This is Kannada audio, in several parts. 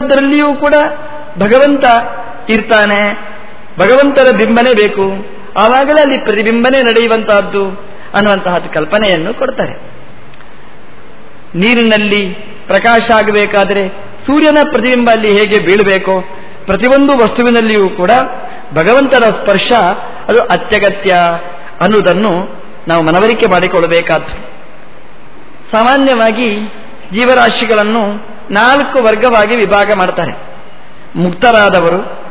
ಅದರಲ್ಲಿಯೂ ಕೂಡ ಭಗವಂತ ಇರ್ತಾನೆ. ಭಗವಂತರ ಬಿಂಬನೆ ಬೇಕು. ಆವಾಗಲೇ ಅಲ್ಲಿ ಪ್ರತಿಬಿಂಬನೆ ನಡೆಯುವಂತಹದ್ದು ಅನ್ನುವಂತಹ ಕಲ್ಪನೆಯನ್ನು ಕೊಡ್ತಾರೆ. ನೀರಿನಲ್ಲಿ ಪ್ರಕಾಶ ಆಗಬೇಕಾದರೆ ಸೂರ್ಯನ ಪ್ರತಿಬಿಂಬ ಅಲ್ಲಿ ಹೇಗೆ ಬೀಳಬೇಕೋ ಪ್ರತಿಯೊಂದು ವಸ್ತುವಿನಲ್ಲಿಯೂ ಕೂಡ ಭಗವಂತರ ಸ್ಪರ್ಶ ಅದು ಅತ್ಯಗತ್ಯ ಅನ್ನುವುದನ್ನು ನಾವು ಮನವರಿಕೆ ಮಾಡಿಕೊಳ್ಳಬೇಕಾದ್ದು. ಸಾಮಾನ್ಯವಾಗಿ ಜೀವರಾಶಿಗಳನ್ನು ನಾಲ್ಕು ವರ್ಗವಾಗಿ ವಿಭಾಗ ಮಾಡ್ತಾರೆ. ಮುಕ್ತರಾದವರು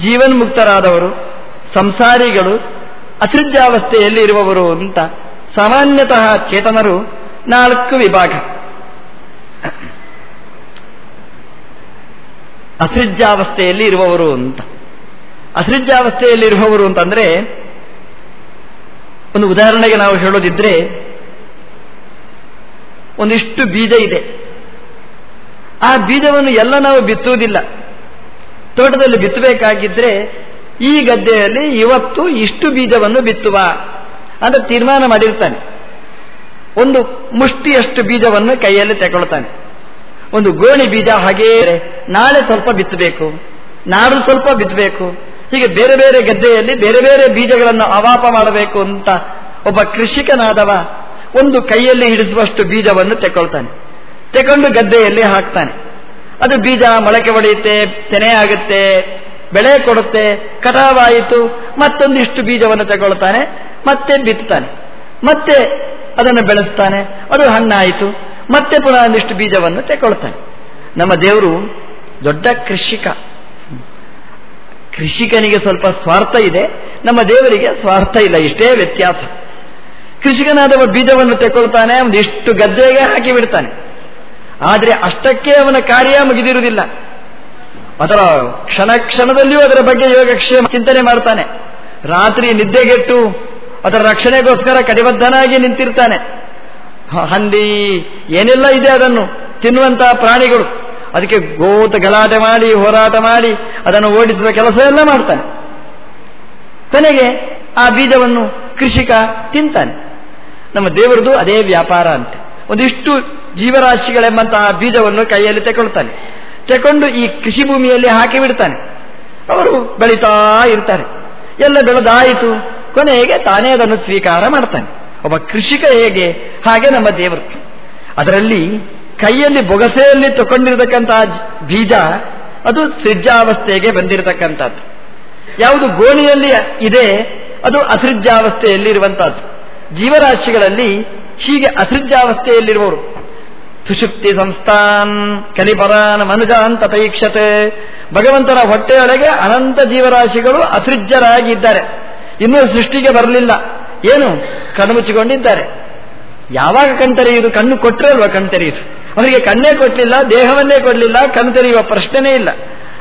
ಜೀವನ್ಮುಕ್ತರಾದವರು ಸಂಸಾರಿಗಳು, ಅಸೃಜ್ಯಾವಸ್ಥೆಯಲ್ಲಿ ಇರುವವರು ಅಂತ ಸಾಮಾನ್ಯತಃ ಚೇತನರು ನಾಲ್ಕು ವಿಭಾಗ. ಅಸೃಜ್ಯಾವಸ್ಥೆಯಲ್ಲಿ ಇರುವವರು ಅಂತ. ಅಸೃಜ್ಯಾವಸ್ಥೆಯಲ್ಲಿ ಇರುವವರು ಅಂತಂದ್ರೆ, ಒಂದು ಉದಾಹರಣೆಗೆ ನಾವು ಹೇಳೋದಿದ್ರೆ, ಒಂದಿಷ್ಟು ಬೀಜ ಇದೆ. ಆ ಬೀಜವನ್ನು ಎಲ್ಲ ನಾವು ಬಿತ್ತುವುದಿಲ್ಲ. ತೋಟದಲ್ಲಿ ಬಿತ್ತಬೇಕಾಗಿದ್ರೆ ಈ ಗದ್ದೆಯಲ್ಲಿ ಇವತ್ತು ಇಷ್ಟು ಬೀಜವನ್ನು ಬಿತ್ತುವ ಅಂತ ತೀರ್ಮಾನ ಮಾಡಿರ್ತಾನೆ. ಒಂದು ಮುಷ್ಟಿಯಷ್ಟು ಬೀಜವನ್ನು ಕೈಯಲ್ಲಿ ತಗೊಳ್ತಾನೆ. ಒಂದು ಗೋಣಿ ಬೀಜ ಹಾಗೇ ನಾಳೆ ಸ್ವಲ್ಪ ಬಿತ್ತಬೇಕು ನಾಡು ಸ್ವಲ್ಪ ಬಿತ್ತಬೇಕು, ಹೀಗೆ ಬೇರೆ ಬೇರೆ ಗದ್ದೆಯಲ್ಲಿ ಬೇರೆ ಬೇರೆ ಬೀಜಗಳನ್ನು ಅವಾಪ ಮಾಡಬೇಕು ಅಂತ ಒಬ್ಬ ಕೃಷಿಕನಾದವ ಒಂದು ಕೈಯಲ್ಲಿ ಹಿಡಿಸುವಷ್ಟು ಬೀಜವನ್ನು ತೆಕೊಳ್ತಾನೆ ತೆಕೊಂಡು ಗದ್ದೆಯಲ್ಲಿ ಹಾಕ್ತಾನೆ. ಅದು ಬೀಜ ಮೊಳಕೆ ಒಡೆಯುತ್ತೆ, ತೆನೆ ಆಗುತ್ತೆ, ಬೆಳೆ ಕೊಡುತ್ತೆ, ಕಟಾವಾಯಿತು, ಮತ್ತೊಂದಿಷ್ಟು ಬೀಜವನ್ನು ತಗೊಳ್ತಾನೆ, ಮತ್ತೆ ಬಿತ್ತಾನೆ ಮತ್ತೆ ಅದನ್ನು ಬೆಳೆಸ್ತಾನೆ, ಅದು ಹಣ್ಣಾಯಿತು, ಮತ್ತೆ ಪುನಃ ಒಂದಿಷ್ಟು ಬೀಜವನ್ನು ತೆಗೊಳ್ತಾನೆ. ನಮ್ಮ ದೇವರು ದೊಡ್ಡ ಕೃಷಿಕ. ಕೃಷಿಕನಿಗೆ ಸ್ವಲ್ಪ ಸ್ವಾರ್ಥ ಇದೆ, ನಮ್ಮ ದೇವರಿಗೆ ಸ್ವಾರ್ಥ ಇಲ್ಲ, ಇಷ್ಟೇ ವ್ಯತ್ಯಾಸ. ಕೃಷಿಕನಾದವ ಬೀಜವನ್ನು ತೆಕೊಳ್ತಾನೆ ಒಂದಿಷ್ಟು ಗದ್ದೆಗೆ ಹಾಕಿ ಬಿಡ್ತಾನೆ. ಆದರೆ ಅಷ್ಟಕ್ಕೆ ಅವನ ಕಾರ್ಯ ಮುಗಿದಿರುವುದಿಲ್ಲ. ಅದರ ಕ್ಷಣ ಕ್ಷಣದಲ್ಲಿಯೂ ಅದರ ಬಗ್ಗೆ ಯೋಗಕ್ಷೇಮ ಚಿಂತನೆ ಮಾಡ್ತಾನೆ. ರಾತ್ರಿ ನಿದ್ದೆಗೆಟ್ಟು ಅದರ ರಕ್ಷಣೆಗೋಸ್ಕರ ಕಡಿಬದ್ಧನಾಗಿ ನಿಂತಿರ್ತಾನೆ. ಹಂದಿ ಏನೆಲ್ಲ ಇದೆ ಅದನ್ನು ತಿನ್ನುವಂತಹ ಪ್ರಾಣಿಗಳು. ಅದಕ್ಕೆ ಗೋತ ಗಲಾಟೆ ಮಾಡಿ, ಹೋರಾಟ ಮಾಡಿ, ಅದನ್ನು ಓಡಿಸುವ ಕೆಲಸ ಎಲ್ಲ ಮಾಡ್ತಾನೆ. ಕೊನೆಗೆ ಆ ಬೀಜವನ್ನು ಕೃಷಿಕ ತಿಂತಾನೆ. ನಮ್ಮ ದೇವರದು ಅದೇ ವ್ಯಾಪಾರ ಅಂತೆ. ಒಂದಿಷ್ಟು ಜೀವರಾಶಿಗಳೆಂಬಂತಹ ಬೀಜವನ್ನು ಕೈಯಲ್ಲಿ ತೆಕೊಳ್ತಾನೆ. ತೆಕೊಂಡು ಈ ಕೃಷಿ ಭೂಮಿಯಲ್ಲಿ ಹಾಕಿ ಬಿಡ್ತಾನೆ. ಅವರು ಬೆಳೀತಾ ಇರ್ತಾರೆ. ಎಲ್ಲ ಬೆಳೆದಾಯಿತು. ಕೊನೆಗೆ ತಾನೇ ಅದನ್ನು ಸ್ವೀಕಾರ ಮಾಡ್ತಾನೆ. ಒಬ್ಬ ಕೃಷಿಕ ಹೇಗೆ? ಹಾಗೆ ನಮ್ಮ ದೇವರು. ಅದರಲ್ಲಿ ಕೈಯಲ್ಲಿ ಬೊಗಸೆಯಲ್ಲಿ ತಗೊಂಡಿರತಕ್ಕಂತಹ ಬೀಜ, ಅದು ಸೃಜ್ಜಾವಸ್ಥೆಗೆ ಬಂದಿರತಕ್ಕಂಥದ್ದು. ಯಾವುದು ಗೋಣಿಯಲ್ಲಿ ಇದೆ, ಅದು ಅಸೃಜ್ಜಾವಸ್ಥೆಯಲ್ಲಿ ಇರುವಂತಹದ್ದು ಜೀವರಾಶಿಗಳಲ್ಲಿ ಹೀಗೆ ಅಸೃಜ್ಜಾವಸ್ಥೆಯಲ್ಲಿರುವವರು ಸುಷುಪ್ತಿ ಸಂಸ್ಥಾನ್ ಕಲಿಪರಾನ್ ಮನುಜಾಂತ ಪರೀಕ್ಷತೆ, ಭಗವಂತನ ಹೊಟ್ಟೆಯೊಳಗೆ ಅನಂತ ಜೀವರಾಶಿಗಳು ಅಸೃಜ್ಯರಾಗಿದ್ದಾರೆ. ಇನ್ನೂ ಸೃಷ್ಟಿಗೆ ಬರಲಿಲ್ಲ. ಏನು? ಕಣ್ಣು ಮುಚ್ಚಿಕೊಂಡಿದ್ದಾರೆ ಯಾವಾಗ ಕಣ್ತೆರೆಯುವುದು? ಕಣ್ಣು ಕೊಟ್ಟರೆ ಅಲ್ವಾ ಕಣ್ತೆರೆಯುವುದು? ಅವರಿಗೆ ಕಣ್ಣೇ ಕೊಟ್ಟಲಿಲ್ಲ ದೇಹವನ್ನೇ ಕೊಡಲಿಲ್ಲ, ಕಣ್ಣು ತೆರೆಯುವ ಪ್ರಶ್ನೆನೇ ಇಲ್ಲ.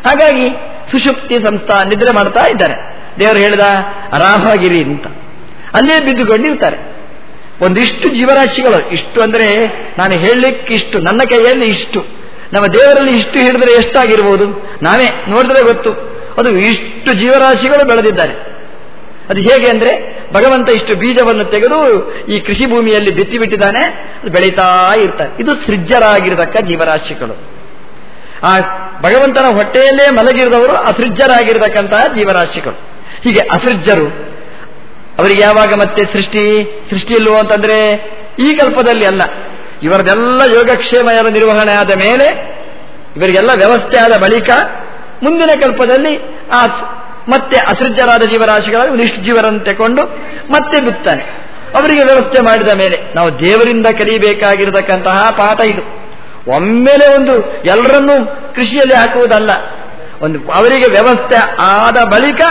ಹಾಗಾಗಿ ಸುಶುಕ್ತಿ ಸಂಸ್ಥಾ ನಿದ್ರೆ ಮಾಡ್ತಾ ಇದ್ದಾರೆ. ದೇವರು ಹೇಳಿದ, ರಾಮಗಿರಿ ಅಂತ. ಅಲ್ಲೇ ಬಿದ್ದುಕೊಂಡಿರ್ತಾರೆ. ಒಂದಿಷ್ಟು ಜೀವರಾಶಿಗಳು. ಇಷ್ಟು ಅಂದರೆ ನಾನು ಹೇಳಲಿಕ್ಕೆ ಇಷ್ಟು, ನನ್ನ ಕೈಯಲ್ಲಿ ಇಷ್ಟು. ನಮ್ಮ ದೇವರಲ್ಲಿ ಇಷ್ಟು ಹಿಡಿದ್ರೆ ಎಷ್ಟಾಗಿರ್ಬೋದು? ನಾವೇ ನೋಡಿದ್ರೆ ಗೊತ್ತು. ಅದು ಇಷ್ಟು ಜೀವರಾಶಿಗಳು ಬೆಳೆದಿದ್ದಾರೆ. ಅದು ಹೇಗೆ ಅಂದರೆ, ಭಗವಂತ ಇಷ್ಟು ಬೀಜವನ್ನು ತೆಗೆದು ಈ ಕೃಷಿ ಭೂಮಿಯಲ್ಲಿ ಬಿತ್ತಿಬಿಟ್ಟಿದ್ದಾನೆ ಅದು ಬೆಳೀತಾ ಇರ್ತಾರೆ. ಇದು ಸೃಜ್ಯರಾಗಿರತಕ್ಕ ಜೀವರಾಶಿಗಳು. ಆ ಭಗವಂತನ ಹೊಟ್ಟೆಯಲ್ಲೇ ಮಲಗಿರದವರು ಅಸೃಜ್ಜರಾಗಿರತಕ್ಕಂತಹ ಜೀವರಾಶಿಗಳು. ಹೀಗೆ ಅಸೃಜ್ಯರು ಅವರಿಗೆ ಯಾವಾಗ ಮತ್ತೆ ಸೃಷ್ಟಿ ಸೃಷ್ಟಿ ಇಲ್ವೋ ಅಂತಂದ್ರೆ ಈ ಕಲ್ಪದಲ್ಲಿ ಅಲ್ಲ. ಇವರದೆಲ್ಲ ಯೋಗಕ್ಷೇಮ ನಿರ್ವಹಣೆ ಆದ ಮೇಲೆ ಇವರಿಗೆಲ್ಲ ವ್ಯವಸ್ಥೆ ಆದ ಬಳಿಕ ಮುಂದಿನ ಕಲ್ಪದಲ್ಲಿ ಆ ಮತ್ತೆ ಅಸೃಜ್ಯರಾದ ಜೀವರಾಶಿಗಳಲ್ಲಿ ಒಂದಿಷ್ಟು ಜೀವರನ್ನು ತಗೊಂಡು ಮತ್ತೆ ಬಿತ್ತಾನೆ ಅವರಿಗೆ ವ್ಯವಸ್ಥೆ ಮಾಡಿದ ಮೇಲೆ ನಾವು ದೇವರಿಂದ ಕಲಿಯಬೇಕಾಗಿರತಕ್ಕಂತಹ ಪಾಠ ಇದು. ಒಮ್ಮೆಲೆ ಒಂದು ಎಲ್ಲರನ್ನೂ ಕೃಷಿಯಲ್ಲಿ ಹಾಕುವುದಲ್ಲ. ಒಂದು ಅವರಿಗೆ ವ್ಯವಸ್ಥೆ ಆದ ಬಳಿಕ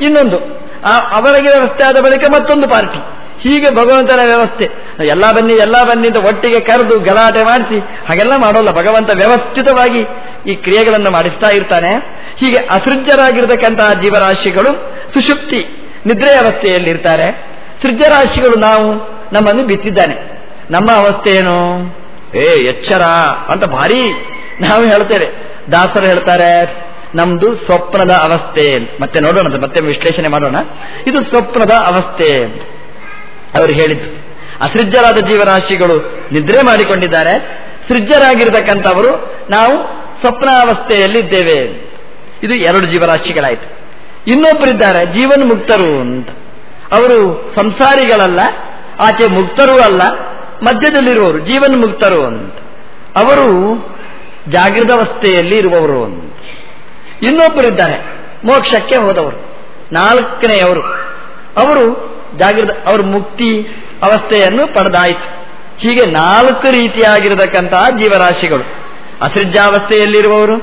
ಇನ್ನೊಂದು. ಅವರಿಗೆ ವ್ಯವಸ್ಥೆ ಆದ ಬಳಿಕ ಮತ್ತೊಂದು ಪಾರ್ಟಿ. ಹೀಗೆ ಭಗವಂತನ ವ್ಯವಸ್ಥೆ. ಎಲ್ಲ ಬನ್ನಿ ಎಲ್ಲ ಬನ್ನಿ ಅಂತ ಒಟ್ಟಿಗೆ ಕರೆದು ಗಲಾಟೆ ಮಾಡಿಸಿ, ಹಾಗೆಲ್ಲ ಮಾಡೋಲ್ಲ. ಭಗವಂತ ವ್ಯವಸ್ಥಿತವಾಗಿ ಈ ಕ್ರಿಯೆಗಳನ್ನು ಮಾಡಿಸ್ತಾ ಇರ್ತಾನೆ. ಹೀಗೆ ಅಸೃಜ್ಯರಾಗಿರತಕ್ಕಂತಹ ಜೀವರಾಶಿಗಳು ಸುಷುಪ್ತಿ ನಿದ್ರೆ ಅವಸ್ಥೆಯಲ್ಲಿರ್ತಾರೆ. ಸೃಜ್ಯರಾಶಿಗಳು ನಾವು, ನಮ್ಮನ್ನು ಬಿತ್ತಿದ್ದಾನೆ. ನಮ್ಮ ಅವಸ್ಥೆ ಏನು? ಏ, ಎಚ್ಚರ ಅಂತ ಭಾರಿ ನಾವು ಹೇಳ್ತೇವೆ. ದಾಸರು ಹೇಳ್ತಾರೆ ನಮ್ದು ಸ್ವಪ್ನದ ಅವಸ್ಥೆ ಮತ್ತೆ ನೋಡೋಣ ಮತ್ತೆ ವಿಶ್ಲೇಷಣೆ ಮಾಡೋಣ. ಇದು ಸ್ವಪ್ನದ ಅವಸ್ಥೆ ಅವರು ಹೇಳಿದ್ದು, ಅಸೃಜ್ಯರಾದ ಜೀವರಾಶಿಗಳು ನಿದ್ರೆ ಮಾಡಿಕೊಂಡಿದ್ದಾರೆ. ಸೃಜ್ಯರಾಗಿರ್ತಕ್ಕಂಥವರು ನಾವು ಸ್ವಪ್ನಾವಸ್ಥೆಯಲ್ಲಿದ್ದೇವೆ ಇದು ಎರಡು ಜೀವರಾಶಿಗಳಾಯಿತು. ಇನ್ನೊಬ್ಬರಿದ್ದಾರೆ, ಜೀವನ್ ಮುಕ್ತರು ಅಂತ. ಅವರು ಸಂಸಾರಿಗಳಲ್ಲ ಆಚೆ ಮುಕ್ತರೂ ಅಲ್ಲ, ಮಧ್ಯದಲ್ಲಿರುವವರು ಜೀವನ್ ಮುಕ್ತರು ಅಂತ. ಅವರು ಜಾಗೃತಾವಸ್ಥೆಯಲ್ಲಿ ಇರುವವರು ಅಂತ. ಇನ್ನೊಬ್ಬರಿದ್ದಾರೆ. ಮೋಕ್ಷಕ್ಕೆ ಹೋದವರು. ನಾಲ್ಕನೆಯವರು. ಅವರು ಜಾಗೃತ ಅವರು ಮುಕ್ತಿ ಅವಸ್ಥೆಯನ್ನು ಪಡೆದಾಯಿತು. ಹೀಗೆ ನಾಲ್ಕು ರೀತಿಯಾಗಿರತಕ್ಕಂತಹ ಜೀವರಾಶಿಗಳು. ಅಸೃಜ್ಯಾವಸ್ಥೆಯಲ್ಲಿರುವವರು,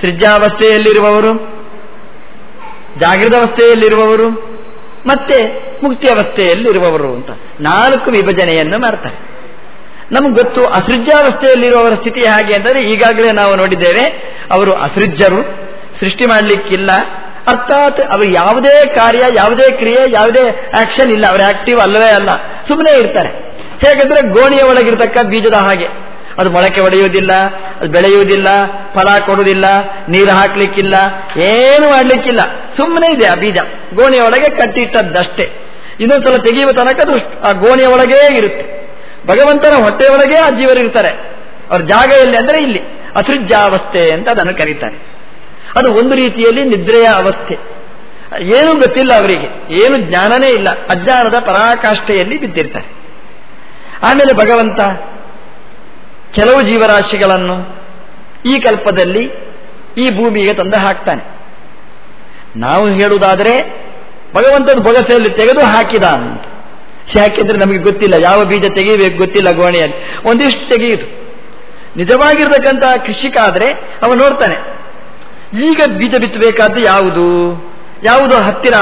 ಸೃಜ್ಯಾವಸ್ಥೆಯಲ್ಲಿರುವವರು, ಜಾಗೃತಾವಸ್ಥೆಯಲ್ಲಿರುವವರು, ಮತ್ತೆ ಮುಕ್ತಿ ಅವಸ್ಥೆಯಲ್ಲಿರುವವರು ಅಂತ ನಾಲ್ಕು ವಿಭಜನೆಯನ್ನು ಮಾಡ್ತಾರೆ. ನಮ್ಗೆ ಗೊತ್ತು, ಅಸೃಜ್ಯಾವಸ್ಥೆಯಲ್ಲಿರುವವರ ಸ್ಥಿತಿ ಹೇಗೆ ಅಂದರೆ ಈಗಾಗಲೇ ನಾವು ನೋಡಿದ್ದೇವೆ, ಅವರು ಅಸೃಜ್ಯರು ಸೃಷ್ಟಿ ಮಾಡಲಿಕ್ಕಿಲ್ಲ. ಅರ್ಥಾತ್ ಅವರು ಯಾವುದೇ ಕಾರ್ಯ, ಯಾವುದೇ ಕ್ರಿಯೆ, ಯಾವುದೇ ಆಕ್ಷನ್ ಇಲ್ಲ. ಅವರು ಆಕ್ಟಿವ್ ಅಲ್ಲವೇ ಅಲ್ಲ. ಸುಮ್ಮನೆ ಇರ್ತಾರೆ. ಹೇಗಂದ್ರೆ ಗೋಣಿಯ ಒಳಗಿರ್ತಕ್ಕ ಬೀಜದ ಹಾಗೆ. ಅದು ಮೊಳಕೆ ಒಡೆಯುವುದಿಲ್ಲ, ಅದು ಬೆಳೆಯುವುದಿಲ್ಲ, ಫಲ ಕೊಡುವುದಿಲ್ಲ, ನೀರು ಹಾಕ್ಲಿಕ್ಕಿಲ್ಲ, ಏನು ಮಾಡಲಿಕ್ಕಿಲ್ಲ. ಸುಮ್ಮನೆ ಇದೆ ಆ ಬೀಜ. ಗೋಣಿಯ ಒಳಗೆ ಕಟ್ಟಿಟ್ಟದ್ದಷ್ಟೇ. ಇನ್ನೊಂದ್ಸಲ ತೆಗೆಯುವ ತನಕ ಅದು ಆ ಗೋಣಿಯ ಒಳಗೇ ಇರುತ್ತೆ. ಭಗವಂತನ ಹೊಟ್ಟೆಯೊಳಗೆ ಆ ಜೀವರು ಇರ್ತಾರೆ. ಅವ್ರ ಜಾಗ ಎಲ್ಲಿ ಅಂದ್ರೆ ಇಲ್ಲಿ. ಅಸೃಜ್ಯಾವಸ್ಥೆ ಅಂತ ಅದನ್ನು ಕರೀತಾರೆ. ಅದು ಒಂದು ರೀತಿಯಲ್ಲಿ ನಿದ್ರೆಯ ಅವಸ್ಥೆ. ಏನೂ ಗೊತ್ತಿಲ್ಲ ಅವರಿಗೆ. ಏನು ಜ್ಞಾನನೇ ಇಲ್ಲ. ಅಜ್ಞಾನದ ಪರಾಕಾಷ್ಠೆಯಲ್ಲಿ ಬಿದ್ದಿರ್ತಾರೆ. ಆಮೇಲೆ ಭಗವಂತ ಕೆಲವು ಜೀವರಾಶಿಗಳನ್ನು ಈ ಕಲ್ಪದಲ್ಲಿ ಈ ಭೂಮಿಗೆ ತಂದು ಹಾಕ್ತಾನೆ. ನಾವು ಹೇಳುವುದಾದರೆ, ಭಗವಂತನ ಬೊಗಸೆಯಲ್ಲಿ ತೆಗೆದು ಹಾಕಿದ ಅಂತ. ಯಾಕೆಂದ್ರೆ ನಮಗೆ ಗೊತ್ತಿಲ್ಲ, ಯಾವ ಬೀಜ ತೆಗೆಯಬೇಕು ಗೊತ್ತಿಲ್ಲ ಗೋಣಿಯಲ್ಲಿ. ಒಂದಿಷ್ಟು ತೆಗೆಯುದು ನಿಜವಾಗಿರ್ತಕ್ಕಂತಹ ಕೃಷಿಕ ಅವನು ಅವ ನೋಡ್ತಾನೆ ಈಗ ಬೀಜ ಬಿತ್ತಬೇಕಾದ್ದು ಯಾವುದು? ಯಾವುದು ಹತ್ತಿರ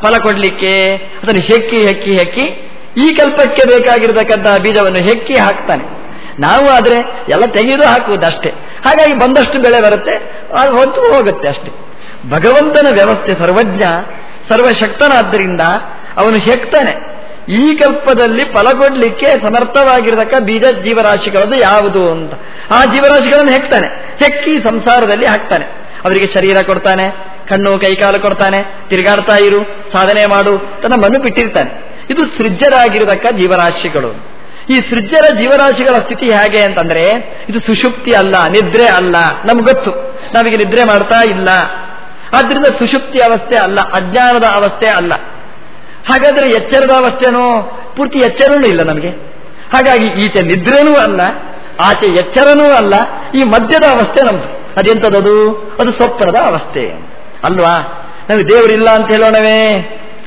ಫಲ ಕೊಡಲಿಕ್ಕೆ? ಅದನ್ನು ಹೆಕ್ಕಿ ಹೆಕ್ಕಿ ಹೆಕ್ಕಿ ಈ ಕಲ್ಪಕ್ಕೆ ಬೇಕಾಗಿರತಕ್ಕಂತಹ ಬೀಜವನ್ನು ಹೆಕ್ಕಿ ಹಾಕ್ತಾನೆ. ನಾವು ಆದರೆ ಎಲ್ಲ ತೆಗೆದು ಹಾಕುವುದಷ್ಟೇ. ಹಾಗಾಗಿ ಬಂದಷ್ಟು ಬೆಳೆ ಬರುತ್ತೆ, ಅದು ಹೊತ್ತು ಹೋಗುತ್ತೆ ಅಷ್ಟೇ. ಭಗವಂತನ ವ್ಯವಸ್ಥೆ ಸರ್ವಜ್ಞ, ಸರ್ವಶಕ್ತನಾದ್ದರಿಂದ ಅವನು ಹೆಕ್ತಾನೆ ಈ ಕಲ್ಪದಲ್ಲಿ ಫಲ ಕೊಡಲಿಕ್ಕೆ ಸಮರ್ಥವಾಗಿರತಕ್ಕ ಬೀಜ ಜೀವರಾಶಿಗಳದು ಯಾವುದು ಅಂತ. ಆ ಜೀವರಾಶಿಗಳನ್ನು ಹೆಕ್ತಾನೆ. ಹೆಕ್ಕಿ ಸಂಸಾರದಲ್ಲಿ ಹಾಕ್ತಾನೆ. ಅವರಿಗೆ ಶರೀರ ಕೊಡ್ತಾನೆ, ಕಣ್ಣು, ಕೈಕಾಲು ಕೊಡ್ತಾನೆ, ತಿರುಗಾಡ್ತಾ ಇರು, ಸಾಧನೆ ಮಾಡು, ತನ್ನ ಬಿಟ್ಟಿರ್ತಾನೆ. ಇದು ಸೃಜ್ಜರಾಗಿರತಕ್ಕ ಜೀವರಾಶಿಗಳು. ಈ ಸೃಜ್ಯರ ಜೀವರಾಶಿಗಳ ಸ್ಥಿತಿ ಹೇಗೆ ಅಂತಂದ್ರೆ, ಇದು ಸುಷುಪ್ತಿ ಅಲ್ಲ, ನಿದ್ರೆ ಅಲ್ಲ, ನಮ್ಗೆ ಗೊತ್ತು. ನಾವೀಗ ನಿದ್ರೆ ಮಾಡ್ತಾ ಇಲ್ಲ. ಆದ್ರಿಂದ ಸುಷುಪ್ತಿ ಅವಸ್ಥೆ ಅಲ್ಲ, ಅಜ್ಞಾನದ ಅವಸ್ಥೆ ಅಲ್ಲ. ಹಾಗಾದ್ರೆ ಎಚ್ಚರದ ಅವಸ್ಥೆನೋ, ಪೂರ್ತಿ ಎಚ್ಚರನೂ ಇಲ್ಲ ನಮಗೆ. ಹಾಗಾಗಿ ಈಚೆ ನಿದ್ರೆನೂ ಅಲ್ಲ, ಆಚೆ ಎಚ್ಚರನೂ ಅಲ್ಲ, ಈ ಮಧ್ಯದ ಅವಸ್ಥೆ ನಮ್ದು. ಅದೆಂಥದ್ದು ಅದು ಸ್ವಪ್ನದ ಅವಸ್ಥೆ. ಅಲ್ವಾ? ನಮಗೆ ದೇವರಿಲ್ಲ ಅಂತ ಹೇಳೋಣವೇ?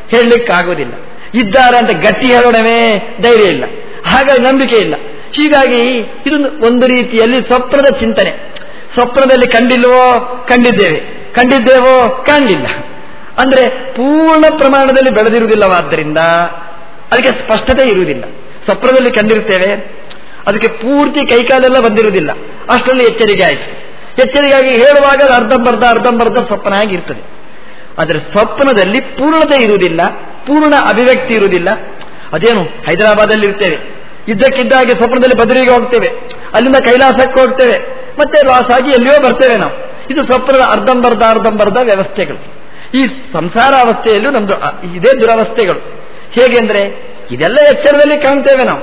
ಹೇಳಲಿಕ್ಕಾಗೋದಿಲ್ಲ ಇದ್ದಾರೆ ಅಂತ ಗಟ್ಟಿ ಹೇಳೋಣವೇ? ಧೈರ್ಯ ಇಲ್ಲ. ಹಾಗಾಗಿ ನಂಬಿಕೆ ಇಲ್ಲ. ಹೀಗಾಗಿ ಇದೊಂದು ಒಂದು ರೀತಿಯಲ್ಲಿ ಸ್ವಪ್ನದ ಚಿಂತನೆ. ಸ್ವಪ್ನದಲ್ಲಿ ಕಂಡಿಲ್ವೋ ಕಂಡಿದ್ದೇವೆ. ಕಂಡಿದ್ದೇವೋ? ಕಾಣಲಿಲ್ಲ. ಅಂದ್ರೆ ಪೂರ್ಣ ಪ್ರಮಾಣದಲ್ಲಿ ಬೆಳೆದಿರುವುದಿಲ್ಲವಾದ್ದರಿಂದ ಅದಕ್ಕೆ ಸ್ಪಷ್ಟತೆ ಇರುವುದಿಲ್ಲ. ಸ್ವಪ್ನದಲ್ಲಿ ಕಂಡಿರುತ್ತೇವೆ. ಅದಕ್ಕೆ ಪೂರ್ತಿ ಕೈಕಾಲೆಲ್ಲ ಬಂದಿರುವುದಿಲ್ಲ. ಅಷ್ಟರಲ್ಲಿ ಎಚ್ಚರಿಕೆ ಆಯಿತು. ಎಚ್ಚರಿಕೆಯಾಗಿ ಹೇಳುವಾಗ ಅರ್ಧಂಬರ್ಧ ಅರ್ಧಂಬರ್ಧ ಸ್ವಪ್ನ ಆಗಿರ್ತದೆ ಆದರೆ ಸ್ವಪ್ನದಲ್ಲಿ ಪೂರ್ಣತೆ ಇರುವುದಿಲ್ಲ, ಪೂರ್ಣ ಅಭಿವ್ಯಕ್ತಿ ಇರುವುದಿಲ್ಲ. ಅದೇನು ಹೈದರಾಬಾದಲ್ಲಿ ಇರ್ತೇವೆ ಇದ್ದಕ್ಕಿದ್ದಾಗೆ ಸ್ವಪ್ನದಲ್ಲಿ ಬದಲಿಗೆ ಹೋಗ್ತೇವೆ. ಅಲ್ಲಿಂದ ಕೈಲಾಸಕ್ಕೆ ಹೋಗ್ತೇವೆ. ಮತ್ತೆ ಲಾಸ್ ಆಗಿ ಎಲ್ಲಿಯೋ ಬರ್ತೇವೆ ನಾವು. ಇದು ಸ್ವಪ್ನದ ಅರ್ಧಂಬರ್ಧ ಅರ್ಧಂಬರ್ಧ ವ್ಯವಸ್ಥೆಗಳು. ಈ ಸಂಸಾರ ಅವಸ್ಥೆಯಲ್ಲೂ ನಮ್ದು ಇದೇ ದುರವಸ್ಥೆಗಳು. ಹೇಗೆಂದ್ರೆ ಇದೆಲ್ಲ ಎಚ್ಚರದಲ್ಲಿ ಕಾಣ್ತೇವೆ ನಾವು.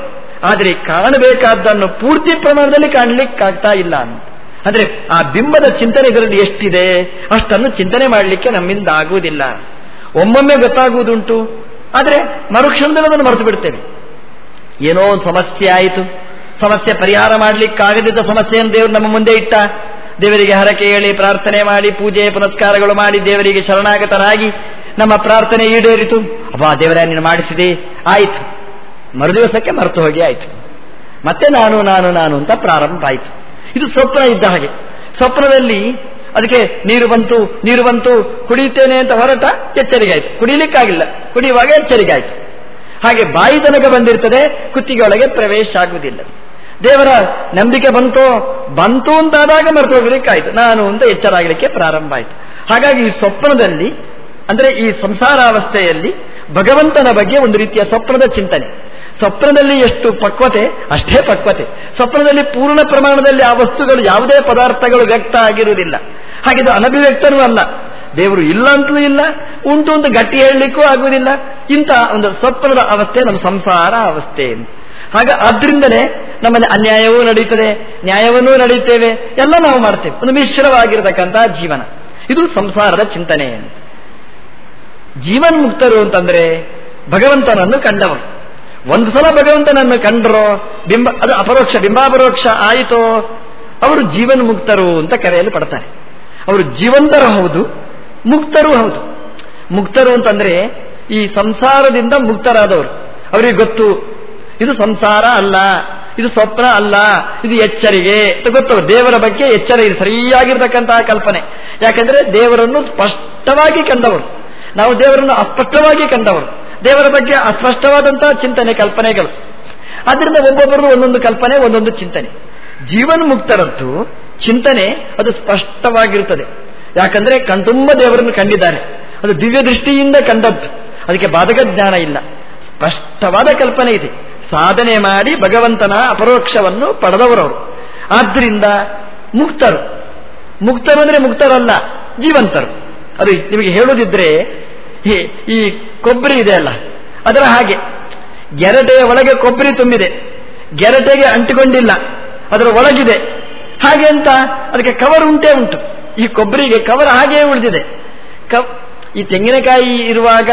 ಆದರೆ ಕಾಣಬೇಕಾದ್ದನ್ನು ಪೂರ್ತಿ ಪ್ರಮಾಣದಲ್ಲಿ ಕಾಣಲಿಕ್ಕಾಗ್ತಾ ಇಲ್ಲ ಅಂತ. ಅಂದ್ರೆ ಆ ಬಿಂಬದ ಚಿಂತನೆಗಳಲ್ಲಿ ಎಷ್ಟಿದೆ? ಅಷ್ಟನ್ನು ಚಿಂತನೆ ಮಾಡಲಿಕ್ಕೆ ನಮ್ಮಿಂದ ಆಗುವುದಿಲ್ಲ. ಒಮ್ಮೊಮ್ಮೆ ಗೊತ್ತಾಗುವುದುಂಟು. ಆದರೆ ಮರುಕ್ಷಣದಲ್ಲಿ ಅದನ್ನು ಮರೆತು ಬಿಡ್ತೇವೆ ಏನೋ ಒಂದು ಸಮಸ್ಯೆ ಆಯಿತು. ಸಮಸ್ಯೆ ಪರಿಹಾರ ಮಾಡಲಿಕ್ಕಾಗದಿದ್ದ ಸಮಸ್ಯೆಯನ್ನು ದೇವರು ನಮ್ಮ ಮುಂದೆ ಇಟ್ಟ. ದೇವರಿಗೆ ಹರಕೆ ಹೇಳಿ ಪ್ರಾರ್ಥನೆ ಮಾಡಿ, ಪೂಜೆ, ಪುನಸ್ಕಾರಗಳು ಮಾಡಿ, ದೇವರಿಗೆ ಶರಣಾಗತರಾಗಿ ನಮ್ಮ ಪ್ರಾರ್ಥನೆ ಈಡೇರಿತು. ಅಬ್ಬಾ, ದೇವರ, ನೀನು ಮಾಡಿಸಿದೆ. ಆಯಿತು. ಮರುದಿವಸಕ್ಕೆ ಮರೆತು ಹೋಗಿ ಆಯಿತು. ಮತ್ತೆ ನಾನು ನಾನು ನಾನು ಅಂತ ಪ್ರಾರಂಭ ಆಯಿತು. ಇದು ಸ್ವಪ್ನ ಇದ್ದ ಹಾಗೆ. ಸ್ವಪ್ನದಲ್ಲಿ ಅದಕ್ಕೆ ನೀರು ಬಂತು ನೀರು ಬಂತು, ಕುಡಿಯುತ್ತೇನೆ ಅಂತ ಹೊರಟ ಎಚ್ಚರಿಕೆ ಆಯಿತು. ಕುಡಿಯಲಿಕ್ಕಾಗಿಲ್ಲ ಕುಡಿಯುವಾಗ ಎಚ್ಚರಿಕೆ ಆಯಿತು. ಹಾಗೆ ಬಾಯಿ ತನಕ ಬಂದಿರ್ತದೆ ಕುತ್ತಿಗೆ ಒಳಗೆ ಪ್ರವೇಶ ಆಗುವುದಿಲ್ಲ. ದೇವರ ನಂಬಿಕೆ ಬಂತೋ, ಬಂತು ಅಂತಾದಾಗ ಮರೆತು ಹೋಗ್ಲಿಕ್ಕಾಯ್ತು ನಾನು ಅಂತ ಎಚ್ಚರ ಆಗಲಿಕ್ಕೆ ಪ್ರಾರಂಭ ಆಯಿತು. ಹಾಗಾಗಿ ಈ ಸ್ವಪ್ನದಲ್ಲಿ, ಅಂದರೆ ಈ ಸಂಸಾರಾವಸ್ಥೆಯಲ್ಲಿ ಭಗವಂತನ ಬಗ್ಗೆ ಒಂದು ರೀತಿಯ ಸ್ವಪ್ನದ ಚಿಂತನೆ. ಸ್ವಪ್ನದಲ್ಲಿ ಎಷ್ಟು ಪಕ್ವತೆ, ಅಷ್ಟೇ ಪಕ್ವತೆ. ಸ್ವಪ್ನದಲ್ಲಿ ಪೂರ್ಣ ಪ್ರಮಾಣದಲ್ಲಿ ಆ ವಸ್ತುಗಳು ಯಾವುದೇ ಪದಾರ್ಥಗಳು ವ್ಯಕ್ತ ಆಗಿರುವುದಿಲ್ಲ. ಹಾಗಿದು ಅನಭಿವ್ಯಕ್ತನೂ ಅಲ್ಲ. ದೇವರು ಇಲ್ಲ ಅಂತಲೂ ಇಲ್ಲ, ಉಂಟು ಅಂತ ಗಟ್ಟಿ ಹೇಳಲಿಕ್ಕೂ ಆಗುವುದಿಲ್ಲ. ಇಂಥ ಒಂದು ಸ್ವಪ್ನದ ಅವಸ್ಥೆ ನಮ್ಮ ಸಂಸಾರ ಅವಸ್ಥೆ. ಹಾಗ ಆದ್ರಿಂದಲೇ ನಮ್ಮಲ್ಲಿ ಅನ್ಯಾಯವೂ ನಡೆಯುತ್ತದೆ ನ್ಯಾಯವನ್ನೂ ನಡೆಯುತ್ತೇವೆ ಎಲ್ಲ ನಾವು ಮಾಡ್ತೇವೆ. ಒಂದು ಮಿಶ್ರವಾಗಿರತಕ್ಕಂತಹ ಜೀವನ. ಇದು ಸಂಸಾರದ ಚಿಂತನೆ. ಜೀವನ್ಮುಕ್ತರು ಅಂತಂದ್ರೆ ಭಗವಂತನನ್ನು ಕಂಡವರು. ಒಂದು ಸಲ ಭಗವಂತನನ್ನು ಕಂಡ್ರೋ, ಬಿಂಬ, ಅದು ಅಪರೋಕ್ಷ, ಬಿಂಬಾಪರೋಕ್ಷ ಆಯಿತೋ, ಅವರು ಜೀವನ್ ಮುಕ್ತರು ಅಂತ ಕರೆಯಲು ಪಡ್ತಾರೆ. ಅವರು ಜೀವಂತರು ಹೌದು, ಮುಕ್ತರು ಹೌದು. ಮುಕ್ತರು ಅಂತಂದ್ರೆ ಈ ಸಂಸಾರದಿಂದ ಮುಕ್ತರಾದವರು. ಅವರಿಗೆ ಗೊತ್ತು, ಇದು ಸಂಸಾರ ಅಲ್ಲ, ಇದು ಸ್ವಪ್ನ ಅಲ್ಲ, ಇದು ಎಚ್ಚರಿಗೆ. ಅಂತ ಗೊತ್ತು, ದೇವರ ಬಗ್ಗೆ ಎಚ್ಚರ ಇದು ಸರಿಯಾಗಿರ್ತಕ್ಕಂತಹ ಕಲ್ಪನೆ. ಯಾಕಂದ್ರೆ ದೇವರನ್ನು ಸ್ಪಷ್ಟವಾಗಿ ಕಂಡವರು. ನಾವು ದೇವರನ್ನು ಅಸ್ಪಷ್ಟವಾಗಿ ಕಂಡವರು. ದೇವರ ಬಗ್ಗೆ ಅಸ್ಪಷ್ಟವಾದಂತಹ ಚಿಂತನೆ ಕಲ್ಪನೆಗಳು. ಅದರಿಂದ ಒಬ್ಬೊಬ್ಬರದು ಒಂದೊಂದು ಕಲ್ಪನೆ, ಒಂದೊಂದು ಚಿಂತನೆ. ಜೀವನ್ ಮುಕ್ತರದ್ದು ಚಿಂತನೆ ಅದು ಸ್ಪಷ್ಟವಾಗಿರುತ್ತದೆ. ಯಾಕಂದ್ರೆ ಕಣ್ತುಂಬ ದೇವರನ್ನು ಕಂಡಿದ್ದಾರೆ ಅದು ದಿವ್ಯ ದೃಷ್ಟಿಯಿಂದ ಕಂಡದ್ದು. ಅದಕ್ಕೆ ಬಾಧಕ ಜ್ಞಾನ ಇಲ್ಲ. ಸ್ಪಷ್ಟವಾದ ಕಲ್ಪನೆ ಇದೆ. ಸಾಧನೆ ಮಾಡಿ ಭಗವಂತನ ಅಪರೋಕ್ಷವನ್ನು ಪಡೆದವರವರು. ಆದ್ದರಿಂದ ಮುಕ್ತರು. ಮುಕ್ತರು ಅಂದ್ರೆ ಮುಕ್ತರಲ್ಲ, ಜೀವಂತರು. ಅದು ನಿಮಗೆ ಹೇಳುವುದಿದ್ರೆ ಈ ಕೊಬ್ಬರಿ ಇದೆ ಅಲ್ಲ? ಅದರ ಹಾಗೆ. ಗೆರಟೆಯ ಒಳಗೆ ಕೊಬ್ಬರಿ ತುಂಬಿದೆ. ಗೆರಟೆಗೆ ಅಂಟಿಕೊಂಡಿಲ್ಲ. ಅದರ ಒಳಗಿದೆ. ಹಾಗೆ ಅಂತ ಅದಕ್ಕೆ ಕವರ್ ಉಂಟೇ ಉಂಟು. ಈ ಕೊಬ್ಬರಿಗೆ ಕವರ್ ಹಾಗೆಯೇ ಉಳಿದಿದೆ. ಈ ತೆಂಗಿನಕಾಯಿ ಇರುವಾಗ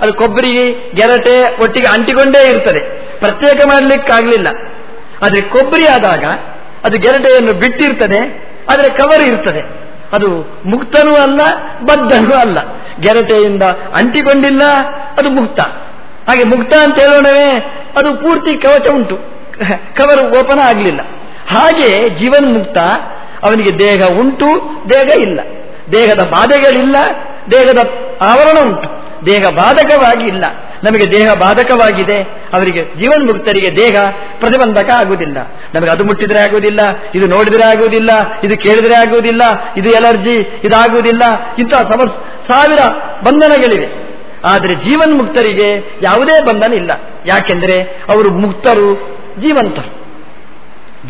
ಅದು ಕೊಬ್ಬರಿ ಗೆರಟೆ ಒಟ್ಟಿಗೆ ಅಂಟಿಕೊಂಡೇ ಇರ್ತದೆ. ಪ್ರತ್ಯೇಕ ಮಾಡಲಿಕ್ಕಾಗಲಿಲ್ಲ. ಆದರೆ ಕೊಬ್ಬರಿ ಆದಾಗ ಅದು ಗೆರಟೆಯನ್ನು ಬಿಟ್ಟಿರ್ತದೆ, ಆದರೆ ಕವರ್ ಇರ್ತದೆ. ಅದು ಮುಕ್ತನೂ ಅಲ್ಲ, ಬದ್ಧನೂ ಅಲ್ಲ. ಗೆರಟೆಯಿಂದ ಅಂಟಿಕೊಂಡಿಲ್ಲ, ಅದು ಮುಕ್ತ. ಹಾಗೆ ಮುಕ್ತ ಅಂತ ಹೇಳೋಣವೇ, ಅದು ಪೂರ್ತಿ ಕವಚ ಉಂಟು. ಕವರ್ ಓಪನ್ ಆಗಲಿಲ್ಲ. ಹಾಗೆ ಜೀವನ್ ಮುಕ್ತ, ಅವನಿಗೆ ದೇಹ ಉಂಟು, ದೇಹ ಇಲ್ಲ. ದೇಹದ ಬಾಧೆಗಳಿಲ್ಲ, ದೇಹದ ಆವರಣ ಉಂಟು. ದೇಹ ಬಾಧಕವಾಗಿ ಇಲ್ಲ ನಮಗೆ ದೇಹ ಬಾಧಕವಾಗಿದೆ, ಅವರಿಗೆ ಜೀವನ್ ಮುಕ್ತರಿಗೆ ದೇಹ ಪ್ರತಿಬಂಧಕ ಆಗುವುದಿಲ್ಲ. ನಮಗೆ ಅದು ಮುಟ್ಟಿದ್ರೆ ಆಗುವುದಿಲ್ಲ, ಇದು ನೋಡಿದ್ರೆ ಆಗುವುದಿಲ್ಲ, ಇದು ಕೇಳಿದ್ರೆ ಆಗುವುದಿಲ್ಲ, ಇದು ಎಲರ್ಜಿ, ಇದಾಗುವುದಿಲ್ಲ, ಇಂತಹ ಸಮಸ್ ಸಾವಿರ ಬಂಧನಗಳಿವೆ. ಆದರೆ ಜೀವನ್ ಮುಕ್ತರಿಗೆ ಯಾವುದೇ ಬಂಧನ ಇಲ್ಲ ಯಾಕೆಂದರೆ ಅವರು ಮುಕ್ತರು, ಜೀವಂತರು.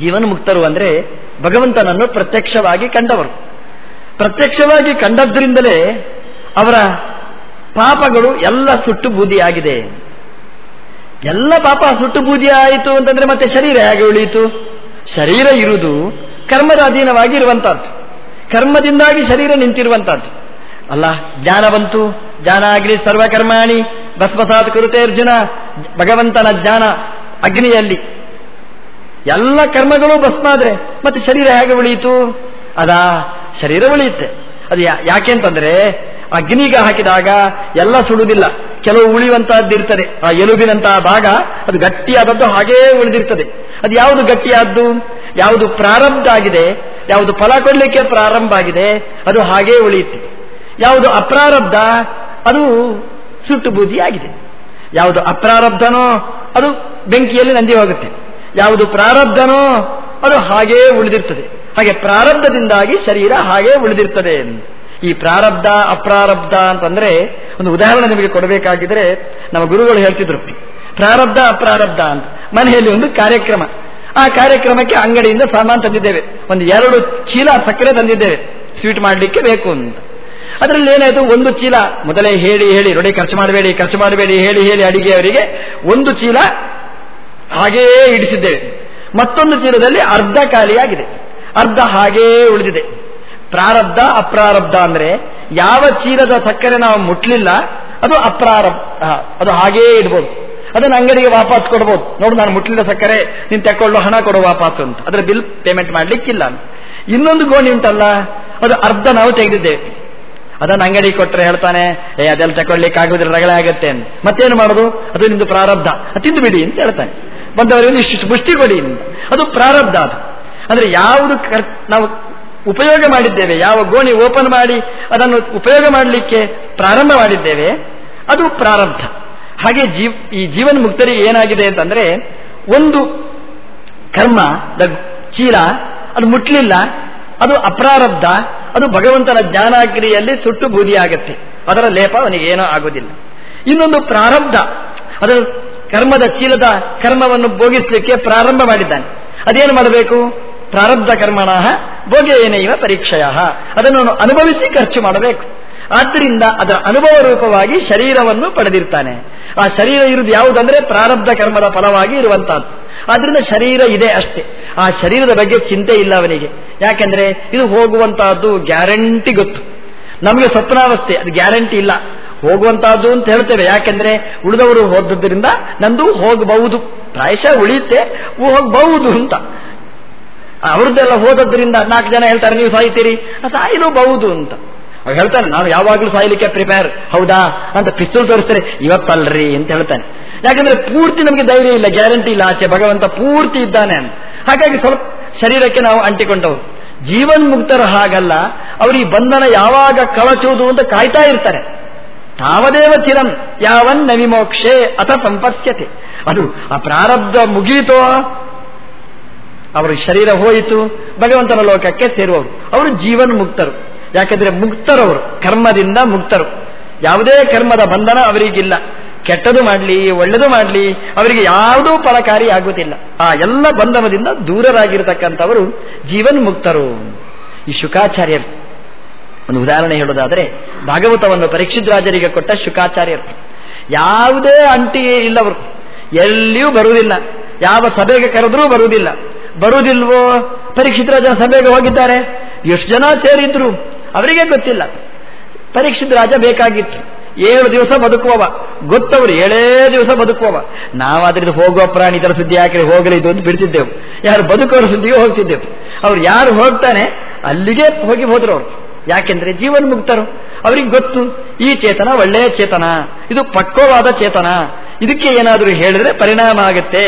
ಜೀವನ್ ಮುಕ್ತರು ಅಂದರೆ ಭಗವಂತನನ್ನು ಪ್ರತ್ಯಕ್ಷವಾಗಿ ಕಂಡವರು. ಪ್ರತ್ಯಕ್ಷವಾಗಿ ಕಂಡದ್ರಿಂದಲೇ ಅವರ ಪಾಪಗಳು ಎಲ್ಲ ಸುಟ್ಟು ಬೂದಿಯಾಗಿದೆ. ಎಲ್ಲ ಪಾಪ ಸುಟ್ಟು ಬೂದಿ ಆಯಿತು ಅಂತಂದ್ರೆ ಮತ್ತೆ ಶರೀರ ಹೇಗೆ ಉಳಿಯಿತು? ಶರೀರ ಇರುವುದು ಕರ್ಮದ ಅಧೀನವಾಗಿ ಇರುವಂತಹದ್ದು ಕರ್ಮದಿಂದಾಗಿ ಶರೀರ ನಿಂತಿರುವಂತಹದ್ದು. ಅಲ್ಲ, ಜ್ಞಾನ ಬಂತು. ಜ್ಞಾನ ಆಗಲಿ, ಸರ್ವಕರ್ಮಾಣಿ. ಭಸ್ಮಸಾತ್ ಕುರುತೆ ಅರ್ಜುನ. ಭಗವಂತನ ಜ್ಞಾನ ಅಗ್ನಿಯಲ್ಲಿ. ಎಲ್ಲ ಕರ್ಮಗಳು ಭಸ್ಮಾದ್ರೆ ಮತ್ತೆ ಶರೀರ ಹೇಗೆ ಉಳಿಯಿತು? ಅದಾ, ಶರೀರ ಉಳಿಯುತ್ತೆ. ಅದು ಯಾಕೆ ಅಂತಂದ್ರೆ ಅಗ್ನಿಗೆ ಹಾಕಿದಾಗ ಎಲ್ಲ ಸುಡುವುದಿಲ್ಲ. ಕೆಲವು ಉಳಿಯುವಂತಹದ್ದಿರ್ತದೆ ಆ ಎಲುಬಿನಂತಹ ಭಾಗ ಅದು ಗಟ್ಟಿಯಾದದ್ದು ಹಾಗೇ ಉಳಿದಿರ್ತದೆ. ಅದು ಯಾವುದು ಗಟ್ಟಿಯಾದ್ದು? ಯಾವುದು ಪ್ರಾರಂಭ ಆಗಿದೆ? ಯಾವುದು ಫಲ ಕೊಡಲಿಕ್ಕೆ ಪ್ರಾರಂಭ ಆಗಿದೆ? ಅದು ಹಾಗೇ ಉಳಿಯುತ್ತೆ. ಯಾವುದು ಅಪ್ರಾರಬ್ಧ? ಅದು ಸುಟ್ಟು ಬೂದಿಯಾಗಿದೆ ಯಾವುದು ಅಪ್ರಾರಬ್ಧನೋ? ಅದು ಬೆಂಕಿಯಲ್ಲಿ ನಂದಿ ಹೋಗುತ್ತೆ. ಯಾವುದು ಪ್ರಾರಬ್ಧನೋ? ಅದು ಹಾಗೇ ಉಳಿದಿರ್ತದೆ. ಹಾಗೆ ಪ್ರಾರಬ್ಧದಿಂದಾಗಿ ಶರೀರ ಹಾಗೇ ಉಳಿದಿರ್ತದೆ. ಈ ಪ್ರಾರಬ್ಧ, ಅಪ್ರಾರಬ್ಧ ಅಂತಂದ್ರೆ ಒಂದು ಉದಾಹರಣೆ ನಿಮಗೆ ಕೊಡಬೇಕಾಗಿದ್ರೆ ನಮ್ಮ ಗುರುಗಳು ಹೇಳ್ತಿದ್ರು. ಪ್ರಾರಬ್ಧ, ಅಪ್ರಾರಬ್ಧ ಅಂತ. ಮನೆಯಲ್ಲಿ ಒಂದು ಕಾರ್ಯಕ್ರಮ. ಆ ಕಾರ್ಯಕ್ರಮಕ್ಕೆ ಅಂಗಡಿಯಿಂದ ಸಾಮಾನು ತಂದಿದ್ದೇವೆ. ಒಂದು ಎರಡು ಚೀಲ ಸಕ್ಕರೆ ತಂದಿದ್ದೇವೆ. ಸ್ವೀಟ್ ಮಾಡಲಿಕ್ಕೆ ಬೇಕು ಅಂತ. ಅದರಲ್ಲಿ ಏನಾಯಿತು? ಒಂದು ಚೀಲ. ಮೊದಲೇ ಹೇಳಿ ಹೇಳಿ. ನೋಡಿ ಖರ್ಚು ಮಾಡಬೇಡಿ ಖರ್ಚು ಮಾಡಬೇಡಿ, ಹೇಳಿ ಹೇಳಿ ಅಡಿಗೆಯವರಿಗೆ ಒಂದು ಚೀಲ ಹಾಗೆಯೇ ಇಡಿಸಿದ್ದೇವೆ. ಮತ್ತೊಂದು ಚೀಲದಲ್ಲಿ ಅರ್ಧ ಖಾಲಿಯಾಗಿದೆ. ಅರ್ಧ ಹಾಗೇ ಉಳಿದಿದೆ. ಪ್ರಾರಬ್ಧ, ಅಪ್ರಾರಬ್ಧ ಅಂದ್ರೆ ಯಾವ ಚೀಲದ ಸಕ್ಕರೆ ನಾವು ಮುಟ್ಲಿಲ್ಲ, ಅದು ಅಪ್ರಾರಬ್ಧ ಅದು ಹಾಗೇ ಇಡ್ಬೋದು. ಅದನ್ನು ಅಂಗಡಿಗೆ ವಾಪಸ್ ಕೊಡ್ಬೋದು. ನೋಡು, ನಾನು ಮುಟ್ಲಿಲ್ಲ ಸಕ್ಕರೆ, ನೀನು ತಕೊಳ್ಳೋ ಹಣ ಕೊಡು ವಾಪಸ್ ಅಂತ. ಅದರ ಬಿಲ್ ಪೇಮೆಂಟ್ ಮಾಡ್ಲಿಕ್ಕಿಲ್ಲ ಇನ್ನೊಂದು ಗೋಣಿ ಉಂಟಲ್ಲ, ಅದು ಅರ್ಧ ನಾವು ತೆಗೆದಿದ್ದೇವೆ. ಅದನ್ನು ಅಂಗಡಿ ಕೊಟ್ಟರೆ ಹೇಳ್ತಾನೆ, ಏ, ಅದೆಲ್ಲ ತಗೊಳ್ಲಿಕ್ಕೆ ಆಗುದಿಲ್ಲ, ರಗಳೆ ಆಗುತ್ತೆ ಅಂತ. ಮತ್ತೇನು ಮಾಡೋದು? ಅದು ನಿಮ್ದು ಪ್ರಾರಬ್ಧ. ತಿಂದು ಬಿಡಿ ಅಂತ ಹೇಳ್ತಾನೆ. ಬಂದವರಿಗೆ ಇಷ್ಟು ಪುಷ್ಟಿ ಕೊಡಿ ಅದು ಪ್ರಾರಬ್ಧ ಅದು. ಅಂದ್ರೆ ಯಾವುದು ನಾವು ಉಪಯೋಗ ಮಾಡಿದ್ದೇವೆ. ಯಾವ ಗೋಣಿ ಓಪನ್ ಮಾಡಿ, ಅದನ್ನು ಉಪಯೋಗ ಮಾಡಲಿಕ್ಕೆ ಪ್ರಾರಂಭ ಮಾಡಿದ್ದೇವೆ. ಅದು ಪ್ರಾರಬ್ಧ. ಹಾಗೆ ಜೀವ್, ಈ ಜೀವನ ಮುಕ್ತರಿಗೆ ಏನಾಗಿದೆ ಅಂತಂದ್ರೆ, ಒಂದು ಕರ್ಮ, ದ ಚೀಲ, ಅದು ಮುಟ್ಲಿಲ್ಲ, ಅದು ಅಪ್ರಾರಬ್ಧ, ಅದು ಭಗವಂತನ ಜ್ಞಾನಾಗ್ರಿಯಲ್ಲಿ ಸುಟ್ಟು ಬೂದಿಯಾಗತ್ತೆ. ಅದರ ಲೇಪ ಅವನಿಗೆ ಏನೋ ಆಗುವುದಿಲ್ಲ ಇನ್ನೊಂದು ಪ್ರಾರಬ್ಧ ಅದರ ಕರ್ಮದ ಚೀಲದ ಕರ್ಮವನ್ನು ಭೋಗಿಸಲಿಕ್ಕೆ ಪ್ರಾರಂಭ ಮಾಡಿದ್ದಾನೆ. ಅದೇನು ಮಾಡಬೇಕು? ಪ್ರಾರಬ್ಧ ಕರ್ಮಣ ಭೋಗೇನೈವ ಪರೀಕ್ಷೆಯ ಅದನ್ನು ಅನುಭವಿಸಿ ಖರ್ಚು ಮಾಡಬೇಕು. ಆದ್ದರಿಂದ ಅದರ ಅನುಭವ ರೂಪವಾಗಿ ಶರೀರವನ್ನು ಪಡೆದಿರ್ತಾನೆ. ಆ ಶರೀರ ಇರುವುದು ಯಾವುದಂದ್ರೆ ಪ್ರಾರಬ್ಧ ಕರ್ಮದ ಫಲವಾಗಿ ಇರುವಂತಹದ್ದು ಆದ್ರಿಂದ ಶರೀರ ಇದೆ ಅಷ್ಟೇ. ಆ ಶರೀರದ ಬಗ್ಗೆ ಚಿಂತೆ ಇಲ್ಲ ಅವನಿಗೆ. ಯಾಕೆಂದ್ರೆ ಇದು ಹೋಗುವಂತಹದ್ದು ಗ್ಯಾರಂಟಿ ಗೊತ್ತು. ನಮಗೆ ಸ್ವಪ್ನಾವಸ್ಥೆ, ಅದು ಗ್ಯಾರಂಟಿ ಇಲ್ಲ. ಹೋಗುವಂತಹದ್ದು ಅಂತ ಹೇಳ್ತೇವೆ. ಯಾಕೆಂದ್ರೆ ಉಳಿದವರು ಹೋದ್ರಿಂದ ನಂದು ಹೋಗಬಹುದು. ಪ್ರಾಯಶಃ ಉಳಿಯುತ್ತೆ, ಹೋಗಬಹುದು ಅಂತ. ಅವ್ರದ್ದೆಲ್ಲ ಹೋದದ್ರಿಂದ ನಾಲ್ಕು ಜನ ಹೇಳ್ತಾರೆ, ನೀವು ಸಾಯ್ತೀರಿ? ಸಾಯಲೂಬಹುದು ಅಂತ. ಹೇಳ್ತಾನೆ ನಾನು ಯಾವಾಗಲೂ ಸಾಯ್ಲಿಕ್ಕೆ ಪ್ರಿಪೇರ್ ಹೌದಾ? ಅಂತ ಪಿಸ್ತೂಲ್ ತೋರಿಸ್ತಾರೆ, ಇವತ್ತಲ್ರಿ? ಅಂತ ಹೇಳ್ತಾನೆ. ಯಾಕಂದ್ರೆ ಪೂರ್ತಿ ನಮಗೆ ಧೈರ್ಯ ಇಲ್ಲ, ಗ್ಯಾರಂಟಿ ಇಲ್ಲ, ಆಚೆ ಭಗವಂತ ಪೂರ್ತಿ ಇದ್ದಾನೆ ಅಂತ. ಹಾಗಾಗಿ ಸ್ವಲ್ಪ ಶರೀರಕ್ಕೆ ನಾವು ಅಂಟಿಕೊಂಡವರು ಜೀವನ್ ಮುಕ್ತರು ಹಾಗಲ್ಲ, ಅವರು ಈ ಬಂಧನ ಯಾವಾಗ ಕಳಚುವುದು ಅಂತ ಕಾಯ್ತಾ ಇರ್ತಾರೆ. ತಾವದೇವ ಚಿರಂ, ಯಾವನ್ ನವಿಮೋಕ್ಷೆ ಅಥ ಸಂಪತ್ಸ್ಯತೆ. ಅದು ಆ ಪ್ರಾರಬ್ಧ ಮುಗೀತೋ? ಅವರ ಶರೀರ ಹೋಯಿತು, ಭಗವಂತನ ಲೋಕಕ್ಕೆ ಸೇರುವವರು. ಅವರು ಜೀವನ್ ಮುಕ್ತರು. ಯಾಕಂದ್ರೆ ಮುಕ್ತರವರು ಕರ್ಮದಿಂದ ಮುಕ್ತರು. ಯಾವುದೇ ಕರ್ಮದ ಬಂಧನ ಅವರಿಗಿಲ್ಲ. ಕೆಟ್ಟದು ಮಾಡಲಿ, ಒಳ್ಳೆದು ಮಾಡಲಿ, ಅವರಿಗೆ ಯಾವುದೂ ಫಲಕಾರಿ ಆಗುತ್ತಿಲ್ಲ ಆ ಎಲ್ಲ ಬಂಧನದಿಂದ ದೂರರಾಗಿರತಕ್ಕಂಥವರು ಜೀವನ್ ಮುಕ್ತರು. ಈ ಶುಕಾಚಾರ್ಯರು. ಒಂದು ಉದಾಹರಣೆ ಹೇಳೋದಾದರೆ, ಭಾಗವತವನ್ನು ಪರೀಕ್ಷಿತ್ ರಾಜರಿಗೆ ಕೊಟ್ಟ ಶುಕಾಚಾರ್ಯರು. ಯಾವುದೇ ಅಂಟಿ ಇಲ್ಲವರು. ಎಲ್ಲಿಯೂ ಬರುವುದಿಲ್ಲ. ಯಾವ ಸಭೆಗೆ ಕರೆದ್ರೂ ಬರುವುದಿಲ್ಲ. ಬರುವುದಿಲ್ವೋ? ಪರೀಕ್ಷಿತ ರಾಜ ಸಭೆಗೆ ಹೋಗಿದ್ದಾರೆ. ಎಷ್ಟು ಜನ ಸೇರಿದ್ರು? ಅವರಿಗೆ ಗೊತ್ತಿಲ್ಲ. ಪರೀಕ್ಷಿತ ರಾಜ ಬೇಕಾಗಿತ್ತು. ಏಳು ದಿವಸ ಬದುಕುವವ. ಗೊತ್ತವರು ಏಳೇ ದಿವಸ ಬದುಕುವವ. ನಾವು ಹೋಗುವ ಪ್ರಾಣಿ, ಇದರ ಸುದ್ದಿ ಹಾಕಿ ಹೋಗಲಿ ಇದು ಅಂತ ಬಿಡ್ತಿದ್ದೆವು. ಯಾರು ಬದುಕೋರ ಸುದ್ದಿಗೆ ಹೋಗ್ತಿದ್ದೆವು. ಅವ್ರು ಯಾರು ಹೋಗ್ತಾನೆ, ಅಲ್ಲಿಗೆ ಹೋಗಿ ಹೋದ್ರು ಅವರು. ಯಾಕೆಂದ್ರೆ ಜೀವನ್ ಮುಕ್ತರು ಅವ್ರಿಗೆ ಗೊತ್ತು, ಈ ಚೇತನ ಒಳ್ಳೆಯ ಚೇತನ. ಇದು ಪಕ್ವವಾದ ಚೇತನ. ಇದಕ್ಕೆ ಏನಾದರೂ ಹೇಳಿದ್ರೆ ಪರಿಣಾಮ ಆಗುತ್ತೆ.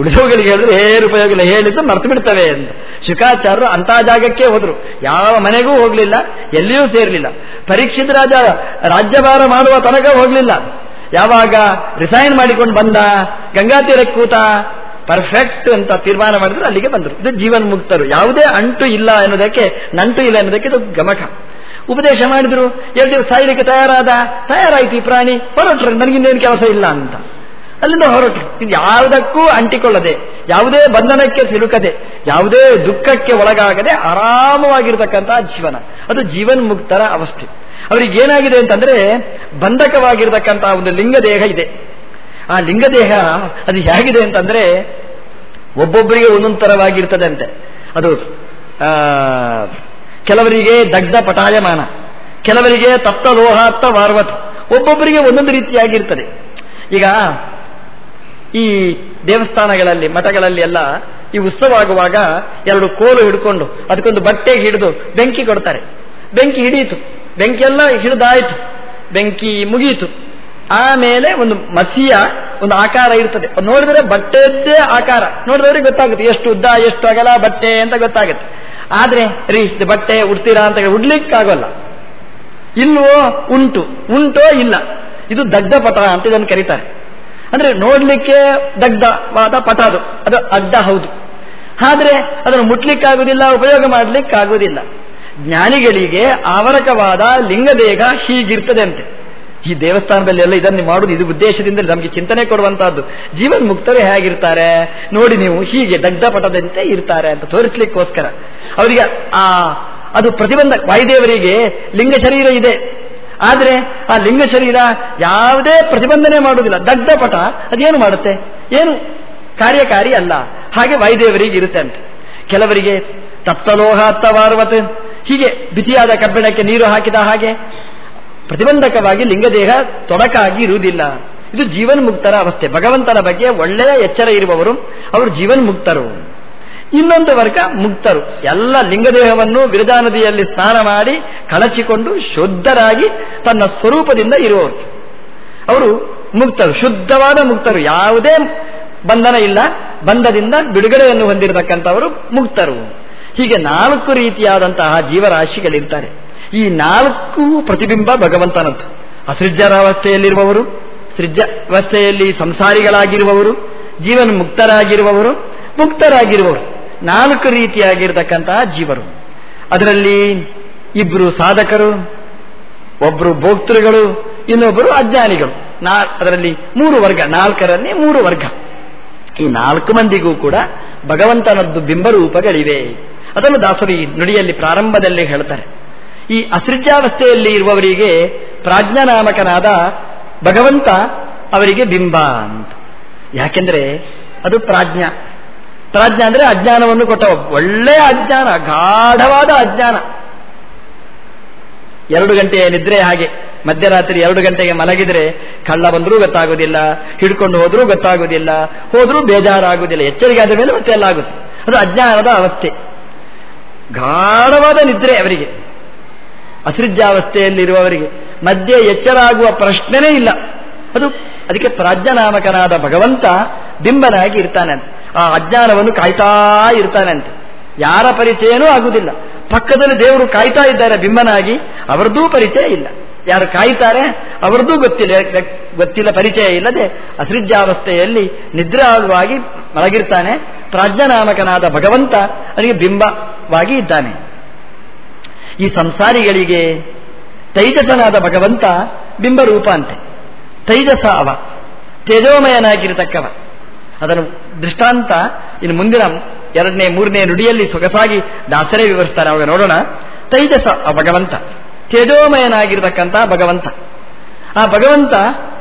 ಉಳಿದವುಗಳಿಗೆ ಹೇಳಿದ್ರೆ ಏನು ಉಪಯೋಗ ಇಲ್ಲ ಹೇಳಿದ್ದು ಮರ್ತು ಬಿಡ್ತವೆ ಅಂತ ಶುಕಾಚಾರ್ಯರು ಅಂತ ಜಾಗಕ್ಕೆ ಹೋದ್ರು. ಯಾವ ಮನೆಗೂ ಹೋಗ್ಲಿಲ್ಲ, ಎಲ್ಲಿಯೂ ಸೇರ್ಲಿಲ್ಲ. ಪರೀಕ್ಷಿತ ರಾಜ ರಾಜ್ಯಭಾರ ಮಾಡುವ ತನಕ ಹೋಗ್ಲಿಲ್ಲ. ಯಾವಾಗ ರಿಸೈನ್ ಮಾಡಿಕೊಂಡು ಬಂದ, ಗಂಗಾ ತೀರಕ್ಕೆ ಕೂತ, ಪರ್ಫೆಕ್ಟ್ ಅಂತ ತೀರ್ಮಾನ ಮಾಡಿದ್ರು, ಅಲ್ಲಿಗೆ ಬಂದರು. ಇದು ಜೀವನ್ ಮುಕ್ತರು ಯಾವುದೇ ಅಂಟು ಇಲ್ಲ ಅನ್ನೋದಕ್ಕೆ ನಂಟು ಇಲ್ಲ ಅನ್ನೋದಕ್ಕೆ ಇದು ಗಮಕ. ಉಪದೇಶ ಮಾಡಿದ್ರು. ಎರಡು ದಿವಸ ಸಾಯಲಿಕ್ಕೆ ತಯಾರಾದ, ತಯಾರಾಯ್ತು ಈ ಪ್ರಾಣಿ, ಹೊರಟ್ರು. ನನಗಿನ್ನೇನು ಕೆಲಸ ಇಲ್ಲ ಅಂತ. ಅಲ್ಲಿಂದ ಹೊರಟು ಇದು ಯಾವುದಕ್ಕೂ ಅಂಟಿಕೊಳ್ಳದೆ, ಯಾವುದೇ ಬಂಧನಕ್ಕೆ ಸಿಲುಕದೆ, ಯಾವುದೇ ದುಃಖಕ್ಕೆ ಒಳಗಾಗದೆ ಆರಾಮವಾಗಿರ್ತಕ್ಕಂತಹ ಜೀವನ. ಅದು ಜೀವನ್ ಮುಕ್ತರ ಅವಸ್ಥೆ. ಅವರಿಗೆ ಏನಾಗಿದೆ ಅಂತಂದ್ರೆ, ಬಂಧಕವಾಗಿರ್ತಕ್ಕಂತಹ ಒಂದು ಲಿಂಗದೇಹ ಇದೆ. ಆ ಲಿಂಗದೇಹ, ಅದು ಹೇಗಿದೆ ಅಂತಂದ್ರೆ, ಒಬ್ಬೊಬ್ಬರಿಗೆ ಒಂದೊಂದು ತರವಾಗಿರ್ತದೆ ಅಂತೆ ಅದು ಕೆಲವರಿಗೆ ದಗ್ಧ ಪಟಾಯಮಾನ, ಕೆಲವರಿಗೆ ತಪ್ತ ಲೋಹಾತ್ತ ವಾರ್ವತ್ ಒಬ್ಬೊಬ್ಬರಿಗೆ ಒಂದೊಂದು ರೀತಿಯಾಗಿರ್ತದೆ. ಈಗ ಈ ದೇವಸ್ಥಾನಗಳಲ್ಲಿ, ಮಠಗಳಲ್ಲಿ ಎಲ್ಲ ಈ ಉತ್ಸವ ಆಗುವಾಗ ಎರಡು ಕೋಲು ಹಿಡ್ಕೊಂಡು ಅದಕ್ಕೊಂದು ಬಟ್ಟೆ ಹಿಡಿದು ಬೆಂಕಿ ಕೊಡ್ತಾರೆ. ಬೆಂಕಿ ಹಿಡಿಯಿತು. ಬೆಂಕಿ ಎಲ್ಲ ಹಿಡಿದಾಯಿತು. ಬೆಂಕಿ ಮುಗಿಯಿತು. ಆಮೇಲೆ ಒಂದು ಮಸಿಯ ಒಂದು ಆಕಾರ ಇರ್ತದೆ. ನೋಡಿದ್ರೆ ಬಟ್ಟೆದ್ದೇ ಆಕಾರ. ನೋಡಿದವರಿಗೆ ಗೊತ್ತಾಗುತ್ತೆ, ಎಷ್ಟು ಉದ್ದ, ಎಷ್ಟು ಅಗಲ, ಬಟ್ಟೆ ಅಂತ ಗೊತ್ತಾಗುತ್ತೆ. ಆದ್ರೆ, ರೀ ಬಟ್ಟೆ ಉಡ್ತೀರಾ ಅಂತ ಉಡ್ಲಿಕ್ಕಾಗಲ್ಲ. ಇಲ್ವೋ, ಉಂಟು. ಉಂಟೋ, ಇಲ್ಲ. ಇದು ದಗ್ಧ ಪಟ ಅಂತ ಇದನ್ನು ಕರೀತಾರೆ. ಅಂದ್ರೆ ನೋಡ್ಲಿಕ್ಕೆ ದಗ್ಧವಾದ ಪಟ ಅದು. ಅದು ಅಡ್ಡ ಹೌದು. ಆದ್ರೆ, ಅದನ್ನು ಮುಟ್ಲಿಕ್ಕಾಗುವುದಿಲ್ಲ, ಉಪಯೋಗ ಮಾಡಲಿಕ್ಕಾಗುವುದಿಲ್ಲ. ಜ್ಞಾನಿಗಳಿಗೆ ಆವರಕವಾದ ಲಿಂಗದೇಹ ಹೀಗಿರ್ತದೆ ಅಂತೆ. ಈ ದೇವಸ್ಥಾನದಲ್ಲಿ ಎಲ್ಲ ಇದನ್ನು ಮಾಡುವುದು ಇದು ಉದ್ದೇಶದಿಂದ ನಮಗೆ ಚಿಂತನೆ ಕೊಡುವಂತಹದ್ದು. ಜೀವನ್ ಮುಕ್ತರೇ ಹೇಗಿರ್ತಾರೆ? ನೋಡಿ ನೀವು ಹೀಗೆ ದಗ್ಧಪಟದಂತೆ ಇರ್ತಾರೆ ಅಂತ ತೋರಿಸ್ಲಿಕ್ಕೋಸ್ಕರ. ಅವರಿಗೆ, ಆ, ಅದು ಪ್ರತಿಬಂಧ, ವಾಯುದೇವರಿಗೆ ಲಿಂಗ ಶರೀರ ಇದೆ. ಆದರೆ ಆ ಲಿಂಗ ಶರೀರ ಯಾವುದೇ ಪ್ರತಿಬಂಧನೆ ಮಾಡುವುದಿಲ್ಲ. ದಗ್ಧಪಟ, ಅದೇನು ಮಾಡುತ್ತೆ? ಏನು? ಕಾರ್ಯಕಾರಿ ಅಲ್ಲ. ಹಾಗೆ ವಾಯುದೇವರಿಗೆ ಇರುತ್ತೆ ಅಂತ. ಕೆಲವರಿಗೆ ತಪ್ತಲೋಹ ಅತ್ತವಾರ್ವತ್ ಹೀಗೆ ಬಿಸಿಯಾದ ಕಬ್ಬಿಣಕ್ಕೆ ನೀರು ಹಾಕಿದ ಹಾಗೆ ಪ್ರತಿಬಂಧಕವಾಗಿ ಲಿಂಗದೇಹ ತೊಡಕಾಗಿ ಇರುವುದಿಲ್ಲ. ಇದು ಜೀವನ್ ಮುಕ್ತರ ಅವಸ್ಥೆ. ಭಗವಂತನ ಬಗ್ಗೆ ಒಳ್ಳೆಯ ಎಚ್ಚರ ಇರುವವರು ಅವರು ಜೀವನ್ ಮುಕ್ತರು ಇನ್ನೊಂದು ವರ್ಗ ಮುಕ್ತರು. ಎಲ್ಲ ಲಿಂಗದೇಹವನ್ನು ವಿರಜಾ ನದಿಯಲ್ಲಿ ಸ್ನಾನ ಮಾಡಿ ಕಳಚಿಕೊಂಡು ಶುದ್ಧರಾಗಿ ತನ್ನ ಸ್ವರೂಪದಿಂದ ಇರುವವರು. ಅವರು ಮುಕ್ತರು. ಶುದ್ಧವಾದ ಮುಕ್ತರು. ಯಾವುದೇ ಬಂಧನ ಇಲ್ಲ. ಬಂಧದಿಂದ ಬಿಡುಗಡೆಯನ್ನು ಹೊಂದಿರತಕ್ಕಂಥವರು ಮುಕ್ತರು. ಹೀಗೆ ನಾಲ್ಕು ರೀತಿಯಾದಂತಹ ಜೀವರಾಶಿಗಳಿರ್ತಾರೆ. ಈ ನಾಲ್ಕು ಪ್ರತಿಬಿಂಬ ಭಗವಂತನದ್ದು ಅಸೃಜ್ಯರಾವಸ್ಥೆಯಲ್ಲಿರುವವರು ಸೃಜ್ಯವಸ್ಥೆಯಲ್ಲಿ ಸಂಸಾರಿಗಳಾಗಿರುವವರು, ಜೀವನ ಮುಕ್ತರಾಗಿರುವವರು ಮುಕ್ತರಾಗಿರುವವರು. ನಾಲ್ಕು ರೀತಿಯಾಗಿರ್ತಕ್ಕಂತಹ ಜೀವರು. ಅದರಲ್ಲಿ ಇಬ್ಬರು ಸಾಧಕರು ಒಬ್ಬರು ಭೋಕ್ತೃಗಳು ಇನ್ನೊಬ್ಬರು ಅಜ್ಞಾನಿಗಳು. ನಾ, ಅದರಲ್ಲಿ ಮೂರು ವರ್ಗ, ನಾಲ್ಕರಲ್ಲಿ ಮೂರು ವರ್ಗ. ಈ ನಾಲ್ಕು ಮಂದಿಗೂ ಕೂಡ ಭಗವಂತನದ್ದು ಬಿಂಬರೂಪಗಳಿವೆ. ಅದನ್ನು ದಾಸರಿ ನುಡಿಯಲ್ಲಿ ಪ್ರಾರಂಭದಲ್ಲಿ ಹೇಳ್ತಾರೆ. ಈ ಅಸೃಜ್ಯಾವಸ್ಥೆಯಲ್ಲಿ ಇರುವವರಿಗೆ ಪ್ರಾಜ್ಞಾನಾಮಕನಾದ ಭಗವಂತ ಅವರಿಗೆ ಬಿಂಬ ಅಂತ. ಯಾಕೆಂದ್ರೆ ಅದು ಪ್ರಾಜ್ಞ. ಪ್ರಾಜ್ಞ ಅಂದ್ರೆ ಅಜ್ಞಾನವನ್ನು ಕೊಟ್ಟ ಒಳ್ಳೆಯ ಅಜ್ಞಾನ, ಗಾಢವಾದ ಅಜ್ಞಾನ. ಎರಡು ಗಂಟೆಯ ನಿದ್ರೆ ಹಾಗೆ, ಮಧ್ಯರಾತ್ರಿ ಎರಡು ಗಂಟೆಗೆ ಮಲಗಿದ್ರೆ ಕಳ್ಳ ಬಂದರೂ ಗೊತ್ತಾಗೋದಿಲ್ಲ, ಹಿಡ್ಕೊಂಡು ಹೋದರೂ ಗೊತ್ತಾಗೋದಿಲ್ಲ, ಹೋದರೂ ಬೇಜಾರಾಗುವುದಿಲ್ಲ ಎಚ್ಚರಿಕೆ ಆದ ಮೇಲೆ ಮತ್ತೆ ಎಲ್ಲ ಆಗುತ್ತೆ. ಅದು ಅಜ್ಞಾನದ ಅವಸ್ಥೆ. ಗಾಢವಾದ ನಿದ್ರೆ ಅವರಿಗೆ. ಅಸೃಜ್ಯಾವಸ್ಥೆಯಲ್ಲಿರುವವರಿಗೆ ಮಧ್ಯೆ ಎಚ್ಚರಾಗುವ ಪ್ರಶ್ನೆನೇ ಇಲ್ಲ. ಅದು ಅದಕ್ಕೆ ಪ್ರಾಜ್ಞನಾಮಕನಾದ ಭಗವಂತ ಬಿಂಬನಾಗಿ ಇರ್ತಾನೆ ಆ ಅಜ್ಞಾನವನ್ನು ಕಾಯ್ತಾ ಇರ್ತಾನಂತೆ. ಯಾರ ಪರಿಚಯನೂ ಆಗುವುದಿಲ್ಲ ಪಕ್ಕದಲ್ಲಿ ದೇವರು ಕಾಯ್ತಾ ಇದ್ದಾರೆ ಬಿಂಬನಾಗಿ. ಅವರದ್ದೂ ಪರಿಚಯ ಇಲ್ಲ. ಯಾರು ಕಾಯ್ತಾರೆ ಅವರದ್ದೂ ಗೊತ್ತಿಲ್ಲ. ಗೊತ್ತಿಲ್ಲ, ಪರಿಚಯ ಇಲ್ಲದೆ ಅಸೃಜ್ಯಾವಸ್ಥೆಯಲ್ಲಿ ಆಗುವಾಗಿ ಮಲಗಿರ್ತಾನೆ. ಪ್ರಾಜ್ಞನಾಮಕನಾದ ಭಗವಂತ, ಅವನಿಗೆ ಬಿಂಬವಾಗಿ ಇದ್ದಾನೆ. ಈ ಸಂಸಾರಿಗಳಿಗೆ ತೈಜಸನಾದ ಭಗವಂತ ಬಿಂಬರೂಪ ಅಂತೆ. ತೈಜಸ ಅವ. ತೇಜೋಮಯನಾಗಿರತಕ್ಕವ. ಅದನ್ನು ದೃಷ್ಟಾಂತ ಇನ್ನು ಮುಂದಿನ ಎರಡನೇ, ಮೂರನೇ ನುಡಿಯಲ್ಲಿ ಸೊಗಸಾಗಿ ದಾಸರೇ ವಿವರಿಸ್ತಾರೆ. ಅವಾಗ ನೋಡೋಣ. ತೈಜಸ ಆ ಭಗವಂತ. ತೇಜೋಮಯನಾಗಿರತಕ್ಕಂಥ ಭಗವಂತ. ಆ ಭಗವಂತ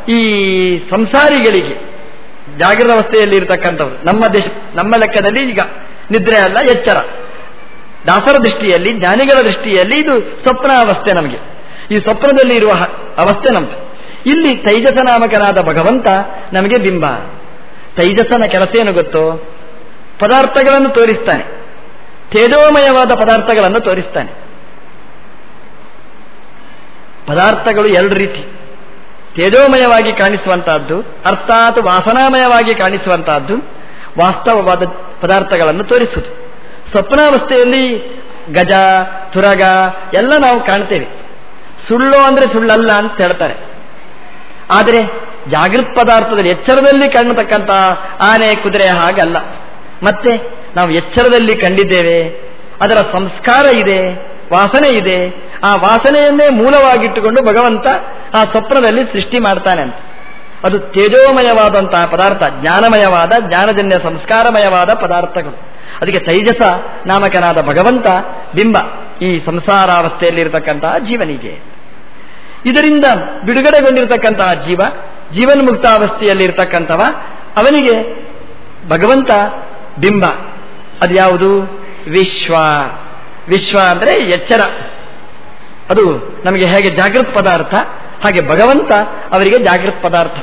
ಈ ಸಂಸಾರಿಗಳಿಗೆ ಜಾಗೃತ ಅವಸ್ಥೆಯಲ್ಲಿ ಇರತಕ್ಕಂಥವ್ರು ನಮ್ಮ ದೇಶ, ನಮ್ಮ ಲೆಕ್ಕದಲ್ಲಿ ಈಗ ನಿದ್ರೆ ಅಲ್ಲ, ಎಚ್ಚರ. ದಾಸರ ದೃಷ್ಟಿಯಲ್ಲಿ, ಜ್ಞಾನಿಗಳ ದೃಷ್ಟಿಯಲ್ಲಿ ಇದು ಸ್ವಪ್ನ ಅವಸ್ಥೆ ನಮಗೆ. ಈ ಸ್ವಪ್ನದಲ್ಲಿ ಇರುವ ಅವಸ್ಥೆ ನಮ್ದು. ಇಲ್ಲಿ ತೈಜಸ ನಾಮಕನಾದ ಭಗವಂತ ನಮಗೆ ಬಿಂಬ. ತೈಜಸನ ಕೆಲಸ ಏನು ಗೊತ್ತೋ? ಪದಾರ್ಥಗಳನ್ನು ತೋರಿಸ್ತಾನೆ. ತೇಜೋಮಯವಾದ ಪದಾರ್ಥಗಳನ್ನು ತೋರಿಸ್ತಾನೆ. ಪದಾರ್ಥಗಳು ಎರಡು ರೀತಿ. ತೇಜೋಮಯವಾಗಿ ಕಾಣಿಸುವಂತಹದ್ದು, ಅರ್ಥಾತ್ ವಾಸನಾಮಯವಾಗಿ ಕಾಣಿಸುವಂತಹದ್ದು, ವಾಸ್ತವವಾದ ಪದಾರ್ಥಗಳನ್ನು ತೋರಿಸುವುದು. ಸ್ವಪ್ನಾವಸ್ಥೆಯಲ್ಲಿ ಗಜ, ತುರಗ ಎಲ್ಲ ನಾವು ಕಾಣ್ತೇವೆ. ಸುಳ್ಳು ಅಂದರೆ ಸುಳ್ಳಲ್ಲ ಅಂತ ಹೇಳ್ತಾರೆ. ಆದರೆ ಜಾಗೃತ್ ಪದಾರ್ಥದಲ್ಲಿ ಎಚ್ಚರದಲ್ಲಿ ಕಾಣತಕ್ಕಂಥ ಆನೆ, ಕುದುರೆ ಹಾಗಲ್ಲ. ಮತ್ತೆ ನಾವು ಎಚ್ಚರದಲ್ಲಿ ಕಂಡಿದ್ದೇವೆ, ಅದರ ಸಂಸ್ಕಾರ ಇದೆ, ವಾಸನೆ ಇದೆ, ಆ ವಾಸನೆಯನ್ನೇ ಮೂಲವಾಗಿಟ್ಟುಕೊಂಡು ಭಗವಂತ ಆ ಸ್ವಪ್ನದಲ್ಲಿ ಸೃಷ್ಟಿ ಮಾಡ್ತಾನೆ ಅಂತ. ಅದು ತೇಜೋಮಯವಾದಂತಹ ಪದಾರ್ಥ, ಜ್ಞಾನಮಯವಾದ, ಜ್ಞಾನಜನ್ಯ, ಸಂಸ್ಕಾರಮಯವಾದ ಪದಾರ್ಥಗಳು. ಅದಕ್ಕೆ ತೈಜಸ ನಾಮಕನಾದ ಭಗವಂತ ಬಿಂಬ ಈ ಸಂಸಾರಾವಸ್ಥೆಯಲ್ಲಿರತಕ್ಕಂತಹ ಜೀವನಿಗೆ. ಇದರಿಂದ ಬಿಡುಗಡೆಗೊಂಡಿರತಕ್ಕಂತಹ ಜೀವ, ಜೀವನ್ಮುಕ್ತಾವಸ್ಥೆಯಲ್ಲಿರ್ತಕ್ಕಂಥವ, ಅವನಿಗೆ ಭಗವಂತ ಬಿಂಬ. ಅದು ಯಾವುದು? ವಿಶ್ವ. ವಿಶ್ವ ಅಂದರೆ ಎಚ್ಚರ. ಅದು ನಮಗೆ ಹೇಗೆ ಜಾಗೃತ್ ಪದಾರ್ಥ? ಹಾಗೆ ಭಗವಂತ ಅವರಿಗೆ ಜಾಗೃತ್ ಪದಾರ್ಥ.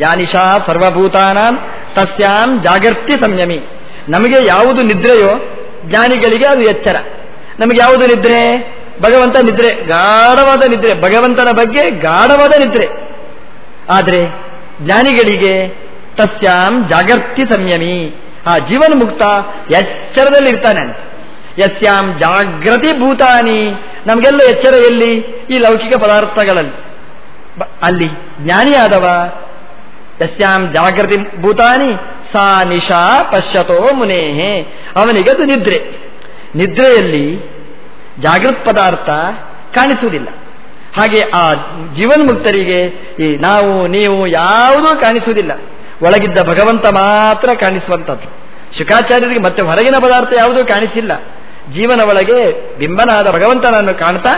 ಯಾನಿಶಾ ಸರ್ವಭೂತಾನಾಂ ತಸ್ಯಾಂ ಜಾಗೃತಿ ಸಂಯಮಿ. ನಮಗೆ ಯಾವುದು ನಿದ್ರೆಯೋ ಜ್ಞಾನಿಗಳಿಗೆ ಅದು ಎಚ್ಚರ. ನಮಗೆ ಯಾವುದು ನಿದ್ರೆ? ಭಗವಂತ ನಿದ್ರೆ. ಗಾಢವಾದ ನಿದ್ರೆ. ಭಗವಂತನ ಬಗ್ಗೆ ಗಾಢವಾದ ನಿದ್ರೆ. ಆದರೆ ಜ್ಞಾನಿಗಳಿಗೆ ತಸ್ಯಾಂ ಜಾಗರ್ತಿ ಸಂಯಮಿ. ಆ ಜೀವನ ಮುಕ್ತ ಎಚ್ಚರದಲ್ಲಿರ್ತಾನೆ ಯಸ್ಯಾಂ ಜಾಗೃತಿ ಭೂತಾನಿ. ನಮಗೆಲ್ಲ ಎಚ್ಚರ ಎಲ್ಲಿ? ಈ ಲೌಕಿಕ ಪದಾರ್ಥಗಳಲ್ಲಿ. ಅಲ್ಲಿ ಜ್ಞಾನಿಯಾದವ. ಯಸ್ಯಾಂ ಜಾಗೃತಿ ಭೂತಾನಿ, ಸಾ ನಿಶಾ ಪಶ್ಯತೋ ಮುನೇಹೆ. ಅವನಿಗೆ ಅದು ನಿದ್ರೆ. ನಿದ್ರೆಯಲ್ಲಿ ಜಾಗೃತ್ ಪದಾರ್ಥ ಕಾಣಿಸುವುದಿಲ್ಲ. ಹಾಗೆ ಆ ಜೀವನ್ಮುಕ್ತರಿಗೆ ಈ ನಾವು, ನೀವು ಯಾವುದೂ ಕಾಣಿಸುವುದಿಲ್ಲ. ಒಳಗಿದ್ದ ಭಗವಂತ ಮಾತ್ರ ಕಾಣಿಸುವಂಥದ್ದು. ಶುಕಾಚಾರ್ಯರಿಗೆ ಮತ್ತೆ ಹೊರಗಿನ ಪದಾರ್ಥ ಯಾವುದೂ ಕಾಣಿಸಿಲ್ಲ. ಜೀವನ ಒಳಗೆ ಬಿಂಬನಾದ ಭಗವಂತನನ್ನು ಕಾಣ್ತಾ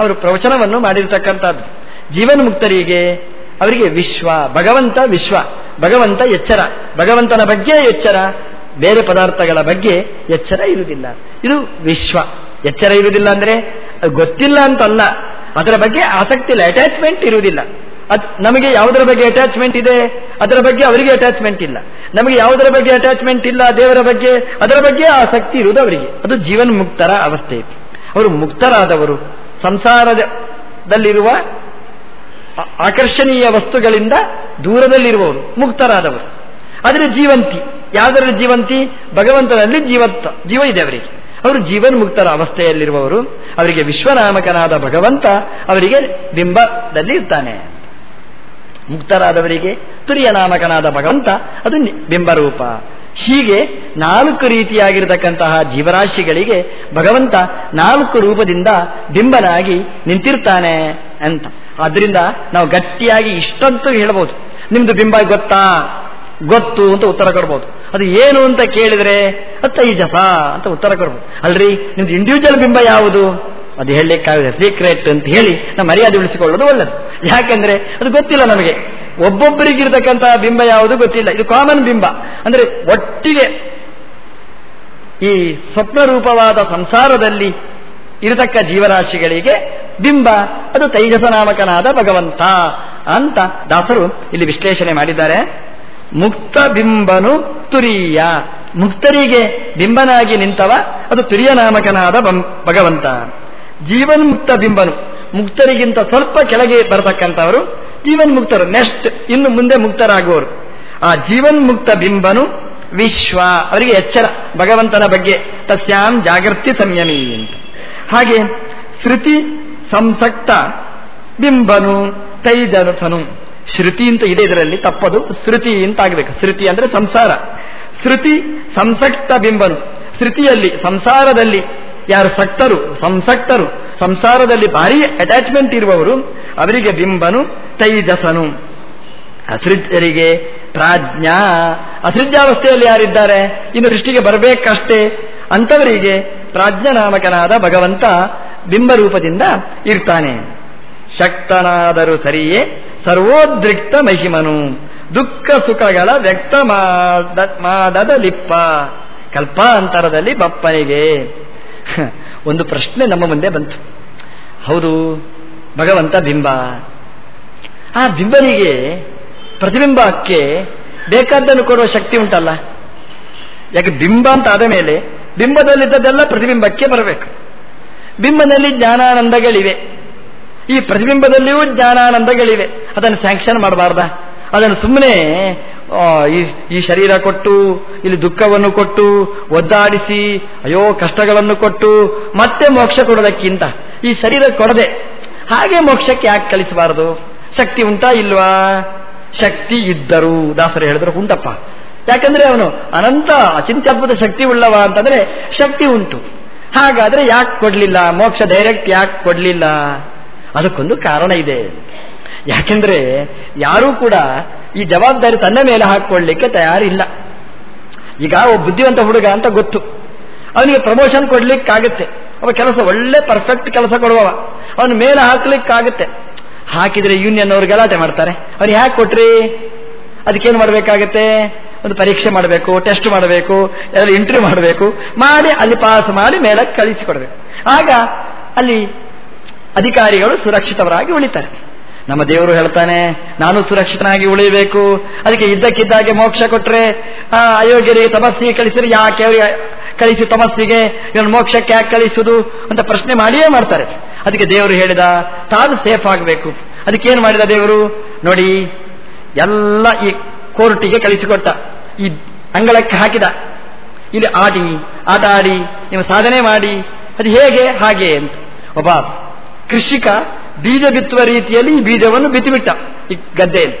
ಅವರು ಪ್ರವಚನವನ್ನು ಮಾಡಿರ್ತಕ್ಕಂಥದ್ದು. ಜೀವನ್ಮುಕ್ತರಿಗೆ ಅವರಿಗೆ ವಿಶ್ವ, ಭಗವಂತ ವಿಶ್ವ, ಭಗವಂತ ಎಚ್ಚರ. ಭಗವಂತನ ಬಗ್ಗೆ ಎಚ್ಚರ, ಬೇರೆ ಪದಾರ್ಥಗಳ ಬಗ್ಗೆ ಎಚ್ಚರ ಇರುವುದಿಲ್ಲ. ಇದು ವಿಶ್ವ. ಎಚ್ಚರ ಇರುವುದಿಲ್ಲ ಅಂದರೆ ಗೊತ್ತಿಲ್ಲ ಅಂತಲ್ಲ. ಅದರ ಬಗ್ಗೆ ಆಸಕ್ತಿ ಇಲ್ಲ ಅಟ್ಯಾಚ್ಮೆಂಟ್ ಇರುವುದಿಲ್ಲ. ಅದು ನಮಗೆ ಯಾವುದರ ಬಗ್ಗೆ ಅಟ್ಯಾಚ್ಮೆಂಟ್ ಇದೆ? ಅದರ ಬಗ್ಗೆ ಅವರಿಗೆ ಅಟ್ಯಾಚ್ಮೆಂಟ್ ಇಲ್ಲ. ನಮಗೆ ಯಾವುದರ ಬಗ್ಗೆ ಅಟ್ಯಾಚ್ಮೆಂಟ್ ಇಲ್ಲ? ದೇವರ ಬಗ್ಗೆ, ಅದರ ಬಗ್ಗೆ ಆಸಕ್ತಿ ಇರುವುದು ಅವರಿಗೆ. ಅದು ಜೀವನ್ ಮುಕ್ತರ ಅವಸ್ಥೆ. ಅವರು ಮುಕ್ತರಾದವರು. ಸಂಸಾರದಲ್ಲಿರುವ ಆಕರ್ಷಣೀಯ ವಸ್ತುಗಳಿಂದ ದೂರದಲ್ಲಿರುವವರು, ಮುಕ್ತರಾದವರು. ಆದರೆ ಜೀವಂತಿ, ಯಾವುದರಲ್ಲಿ ಜೀವಂತಿ? ಭಗವಂತನಲ್ಲಿ ಜೀವಂತ, ಜೀವ ಇದೆ ಅವರಿಗೆ. ಅವರು ಜೀವನ್ ಮುಕ್ತರ ಅವಸ್ಥೆಯಲ್ಲಿರುವವರು, ಅವರಿಗೆ ವಿಶ್ವನಾಮಕನಾದ ಭಗವಂತ ಅವರಿಗೆ ಬಿಂಬದಲ್ಲಿ ಇರ್ತಾನೆ ಮುಕ್ತರಾದವರಿಗೆ ತುರಿಯ ನಾಮಕನಾದ ಭಗವಂತ, ಅದು ಬಿಂಬರೂಪ. ಹೀಗೆ ನಾಲ್ಕು ರೀತಿಯಾಗಿರತಕ್ಕಂತಹ ಜೀವರಾಶಿಗಳಿಗೆ ಭಗವಂತ ನಾಲ್ಕು ರೂಪದಿಂದ ಬಿಂಬನಾಗಿ ನಿಂತಿರ್ತಾನೆ ಅಂತ. ಆದ್ದರಿಂದ ನಾವು ಗಟ್ಟಿಯಾಗಿ ಇಷ್ಟಂತೂ ಹೇಳಬಹುದು ನಿಮ್ದು ಬಿಂಬ ಗೊತ್ತಾ? ಗೊತ್ತು ಅಂತ ಉತ್ತರ ಕೊಡ್ಬೋದು. ಅದು ಏನು ಅಂತ ಕೇಳಿದರೆ ತೈಜಸ ಅಂತ ಉತ್ತರ ಕೊಡ್ಬೋದು. ಅಲ್ರಿ, ನಿಮ್ದು ಇಂಡಿವಿಜುವಲ್ ಬಿಂಬ ಯಾವುದು? ಅದು ಹೇಳಲಿಕ್ಕಾಗದೆ ಸೀಕ್ರೆಟ್ ಅಂತ ಹೇಳಿ ನಾವು ಮರ್ಯಾದೆ ಉಳಿಸಿಕೊಳ್ಳೋದು ಒಳ್ಳೆದು. ಯಾಕೆಂದ್ರೆ ಅದು ಗೊತ್ತಿಲ್ಲ ನಮಗೆ. ಒಬ್ಬೊಬ್ಬರಿಗಿರ್ತಕ್ಕಂತಹ ಬಿಂಬ ಯಾವುದು ಗೊತ್ತಿಲ್ಲ. ಇದು ಕಾಮನ್ ಬಿಂಬ. ಅಂದ್ರೆ ಒಟ್ಟಿಗೆ ಈ ಸ್ವಪ್ನ ರೂಪವಾದ ಸಂಸಾರದಲ್ಲಿ ಇರತಕ್ಕ ಜೀವರಾಶಿಗಳಿಗೆ ಬಿಂಬ ಅದು ತೈಜಸ ನಾಮಕನಾದ ಭಗವಂತ ಅಂತ ದಾಸರು ಇಲ್ಲಿ ವಿಶ್ಲೇಷಣೆ ಮಾಡಿದ್ದಾರೆ. ಮುಕ್ತ ಬಿಂಬನು ತುರಿಯ. ಮುಕ್ತರಿಗೆ ಬಿಂಬನಾಗಿ ನಿಂತವ, ಅದು ತುರಿಯ ನಾಮಕನಾದ ಭಗವಂತ. ಜೀವನ್ಮುಕ್ತ ಬಿಂಬನು, ಮುಕ್ತರಿಗಿಂತ ಸ್ವಲ್ಪ ಕೆಳಗೆ ಬರತಕ್ಕಂಥವರು, ಜೀವನ್ಮುಕ್ತರು ನೆಕ್ಸ್ಟ್, ಇನ್ನು ಮುಂದೆ ಮುಕ್ತರಾಗುವರು. ಆ ಜೀವನ್ಮುಕ್ತ ಬಿಂಬನು ವಿಶ್ವ, ಅವರಿಗೆ ಎಚ್ಚರ, ಭಗವಂತನ ಬಗ್ಗೆ ತಸ್ಯಾಂ ಜಾಗೃತಿ ಸಂಯಮಿ ಅಂತ. ಹಾಗೆ ಶ್ರುತಿ ಸಂಸಕ್ತ ಬಿಂಬನು, ತೈಜನಥನು. ಶ್ರುತಿ ಅಂತ ಇದೆ ಇದರಲ್ಲಿ, ತಪ್ಪದು. ಶ್ರುತಿ ಅಂತ ಆಗಬೇಕು. ಶ್ರುತಿ ಅಂದ್ರೆ ಸಂಸಾರ. ಶ್ರುತಿ ಸಂಸಕ್ತ ಬಿಂಬನು. ಶ್ರುತಿಯಲ್ಲಿ, ಸಂಸಾರದಲ್ಲಿ ಯಾರು ಸಕ್ತರು? ಸಂಸಕ್ತರು. ಸಂಸಾರದಲ್ಲಿ ಭಾರಿ ಅಟ್ಯಾಚ್ಮೆಂಟ್ ಇರುವವರು ಅವರಿಗೆ ಬಿಂಬನು, ತೈಜಸನು. ಅಸೃಜರಿಗೆ ಪ್ರಾಜ್ಞಾ. ಅಸೃಜ್ಯಾವಸ್ಥೆಯಲ್ಲಿ ಯಾರಿದ್ದಾರೆ? ಇನ್ನು ದೃಷ್ಟಿಗೆ ಬರಬೇಕಷ್ಟೇ. ಅಂಥವರಿಗೆ ಪ್ರಾಜ್ಞನಾಮಕನಾದ ಭಗವಂತ ಬಿಂಬರೂಪದಿಂದ ಇರ್ತಾನೆ. ಶಕ್ತನಾದರೂ ಸರಿಯೇ ಸರ್ವೋದ್ರಿಕ್ತ ಮಹಿಮನು. ದುಃಖ ಸುಖಗಳ ವ್ಯಕ್ತ ಮಾಡದ ಲಿಪ್ಪ. ಕಲ್ಪಾಂತರದಲ್ಲಿ ಬಪ್ಪನಿಗೆ. ಒಂದು ಪ್ರಶ್ನೆ ನಮ್ಮ ಮುಂದೆ ಬಂತು. ಹೌದು, ಭಗವಂತ ಬಿಂಬ. ಆ ಬಿಂಬನಿಗೆ ಪ್ರತಿಬಿಂಬಕ್ಕೆ ಬೇಕಾದ್ದನ್ನು ಕೊಡುವ ಶಕ್ತಿ ಉಂಟಲ್ಲ. ಯಾಕೆ ಬಿಂಬ ಅಂತ ಆದ ಮೇಲೆ ಬಿಂಬದಲ್ಲಿದ್ದದೆಲ್ಲ ಪ್ರತಿಬಿಂಬಕ್ಕೆ ಬರಬೇಕು. ಬಿಂಬದಲ್ಲಿ ಜ್ಞಾನಾನಂದಗಳಿವೆ. ಈ ಪ್ರತಿಬಿಂಬದಲ್ಲಿಯೂ ಜ್ಞಾನಾನಂದಗಳಿವೆ. ಅದನ್ನು ಸ್ಯಾಂಕ್ಷನ್ ಮಾಡಬಾರ್ದ. ಅದನ್ನು ಸುಮ್ಮನೆ ಈ ಶರೀರ ಕೊಟ್ಟು, ಇಲ್ಲಿ ದುಃಖವನ್ನು ಕೊಟ್ಟು, ಒದ್ದಾಡಿಸಿ, ಅಯ್ಯೋ, ಕಷ್ಟಗಳನ್ನು ಕೊಟ್ಟು, ಮತ್ತೆ ಮೋಕ್ಷ ಕೊಡೋದಕ್ಕಿಂತ ಈ ಶರೀರ ಕೊಡದೆ, ಹಾಗೆ ಮೋಕ್ಷಕ್ಕೆ ಯಾಕೆ ಕಲಿಸಬಾರದು? ಶಕ್ತಿ ಉಂಟಾ ಇಲ್ವಾ? ಶಕ್ತಿ ಇದ್ದರು, ದಾಸರು ಹೇಳಿದ್ರು ಉಂಟಪ್ಪ. ಯಾಕಂದ್ರೆ ಅವನು ಅನಂತ ಅಚಿಂತ್ಯದ್ಭುತ ಶಕ್ತಿ ಉಳ್ಳವ ಅಂತಂದ್ರೆ ಶಕ್ತಿ ಉಂಟು. ಹಾಗಾದ್ರೆ ಯಾಕೆ ಕೊಡಲಿಲ್ಲ? ಮೋಕ್ಷ ಡೈರೆಕ್ಟ್ ಯಾಕೆ ಕೊಡಲಿಲ್ಲ? ಅದಕ್ಕೊಂದು ಕಾರಣ ಇದೆ. ಯಾಕೆಂದ್ರೆ ಯಾರೂ ಕೂಡ ಈ ಜವಾಬ್ದಾರಿ ತನ್ನ ಮೇಲೆ ಹಾಕೊಳ್ಳಿಕ್ಕೆ ತಯಾರಿಲ್ಲ. ಈಗ ಒಬ್ಬ ಬುದ್ಧಿವಂತ ಹುಡುಗ ಅಂತ ಗೊತ್ತು. ಅವನಿಗೆ ಪ್ರಮೋಷನ್ ಕೊಡ್ಲಿಕ್ಕಾಗುತ್ತೆ. ಅವ ಕೆಲಸ ಒಳ್ಳೆ ಪರ್ಫೆಕ್ಟ್ ಕೆಲಸ ಕೊಡುವವ. ಅವನ ಮೇಲೆ ಹಾಕ್ಲಿಕ್ಕಾಗುತ್ತೆ. ಹಾಕಿದ್ರೆ ಯೂನಿಯನ್ ಅವ್ರು ಗಲಾಟೆ ಮಾಡ್ತಾರೆ. ಅವ್ರು ಯಾಕೆ ಕೊಟ್ರಿ? ಅದಕ್ಕೇನು ಮಾಡಬೇಕಾಗತ್ತೆ? ಒಂದು ಪರೀಕ್ಷೆ ಮಾಡಬೇಕು ಟೆಸ್ಟ್ ಮಾಡಬೇಕು ಎಲ್ಲ ಇಂಟರ್ವ್ಯೂ ಮಾಡಬೇಕು, ಮಾಡಿ ಅಲ್ಲಿ ಪಾಸ್ ಮಾಡಿ ಮೇಲೆ ಕಳಿಸಿಕೊಡಬೇಕು. ಆಗ ಅಲ್ಲಿ ಅಧಿಕಾರಿಗಳು ಸುರಕ್ಷಿತವರಾಗಿ ಉಳಿತಾರೆ. ನಮ್ಮ ದೇವರು ಹೇಳ್ತಾನೆ, ನಾನು ಸುರಕ್ಷಿತನಾಗಿ ಉಳಿಯಬೇಕು ಅದಕ್ಕೆ ಇದ್ದಕ್ಕಿದ್ದಾಗೆ ಮೋಕ್ಷ ಕೊಟ್ಟರೆ ಅಯೋಗ್ಯರಿಗೆ ತಮಸ್ಸಿಗೆ ಕಳಿಸಿದ್ರೆ ಯಾಕೆ ಅವರಿಗೆ ಕಳಿಸಿ ತಮಸ್ಸಿಗೆ? ಇವನು ಮೋಕ್ಷಕ್ಕೆ ಯಾಕೆ ಕಳಿಸುದು? ಅಂತ ಪ್ರಶ್ನೆ ಮಾಡಿಯೇ ಮಾಡ್ತಾರೆ. ಅದಕ್ಕೆ ದೇವರು ಹೇಳಿದ, ತಾನು ಸೇಫ್ ಆಗಬೇಕು. ಅದಕ್ಕೇನು ಮಾಡಿದ ದೇವರು? ನೋಡಿ, ಎಲ್ಲ ಈ ಕೋರ್ಟಿಗೆ ಕಳಿಸಿಕೊಟ್ಟ. ಈ ಅಂಗಳಕ್ಕೆ ಹಾಕಿದ. ಇಲ್ಲಿ ಆಡಿ ಆಟ ಆಡಿ ನೀವು ಸಾಧನೆ ಮಾಡಿ. ಅದು ಹೇಗೆ, ಹಾಗೆ ಅಂತ. ಒಬ್ಬ ಕೃಷಿಕ ಬೀಜ ಬಿತ್ತುವ ರೀತಿಯಲ್ಲಿ ಈ ಬೀಜವನ್ನು ಬಿತ್ತಿಬಿಟ್ಟ. ಈ ಗದ್ದೆಯಲ್ಲಿ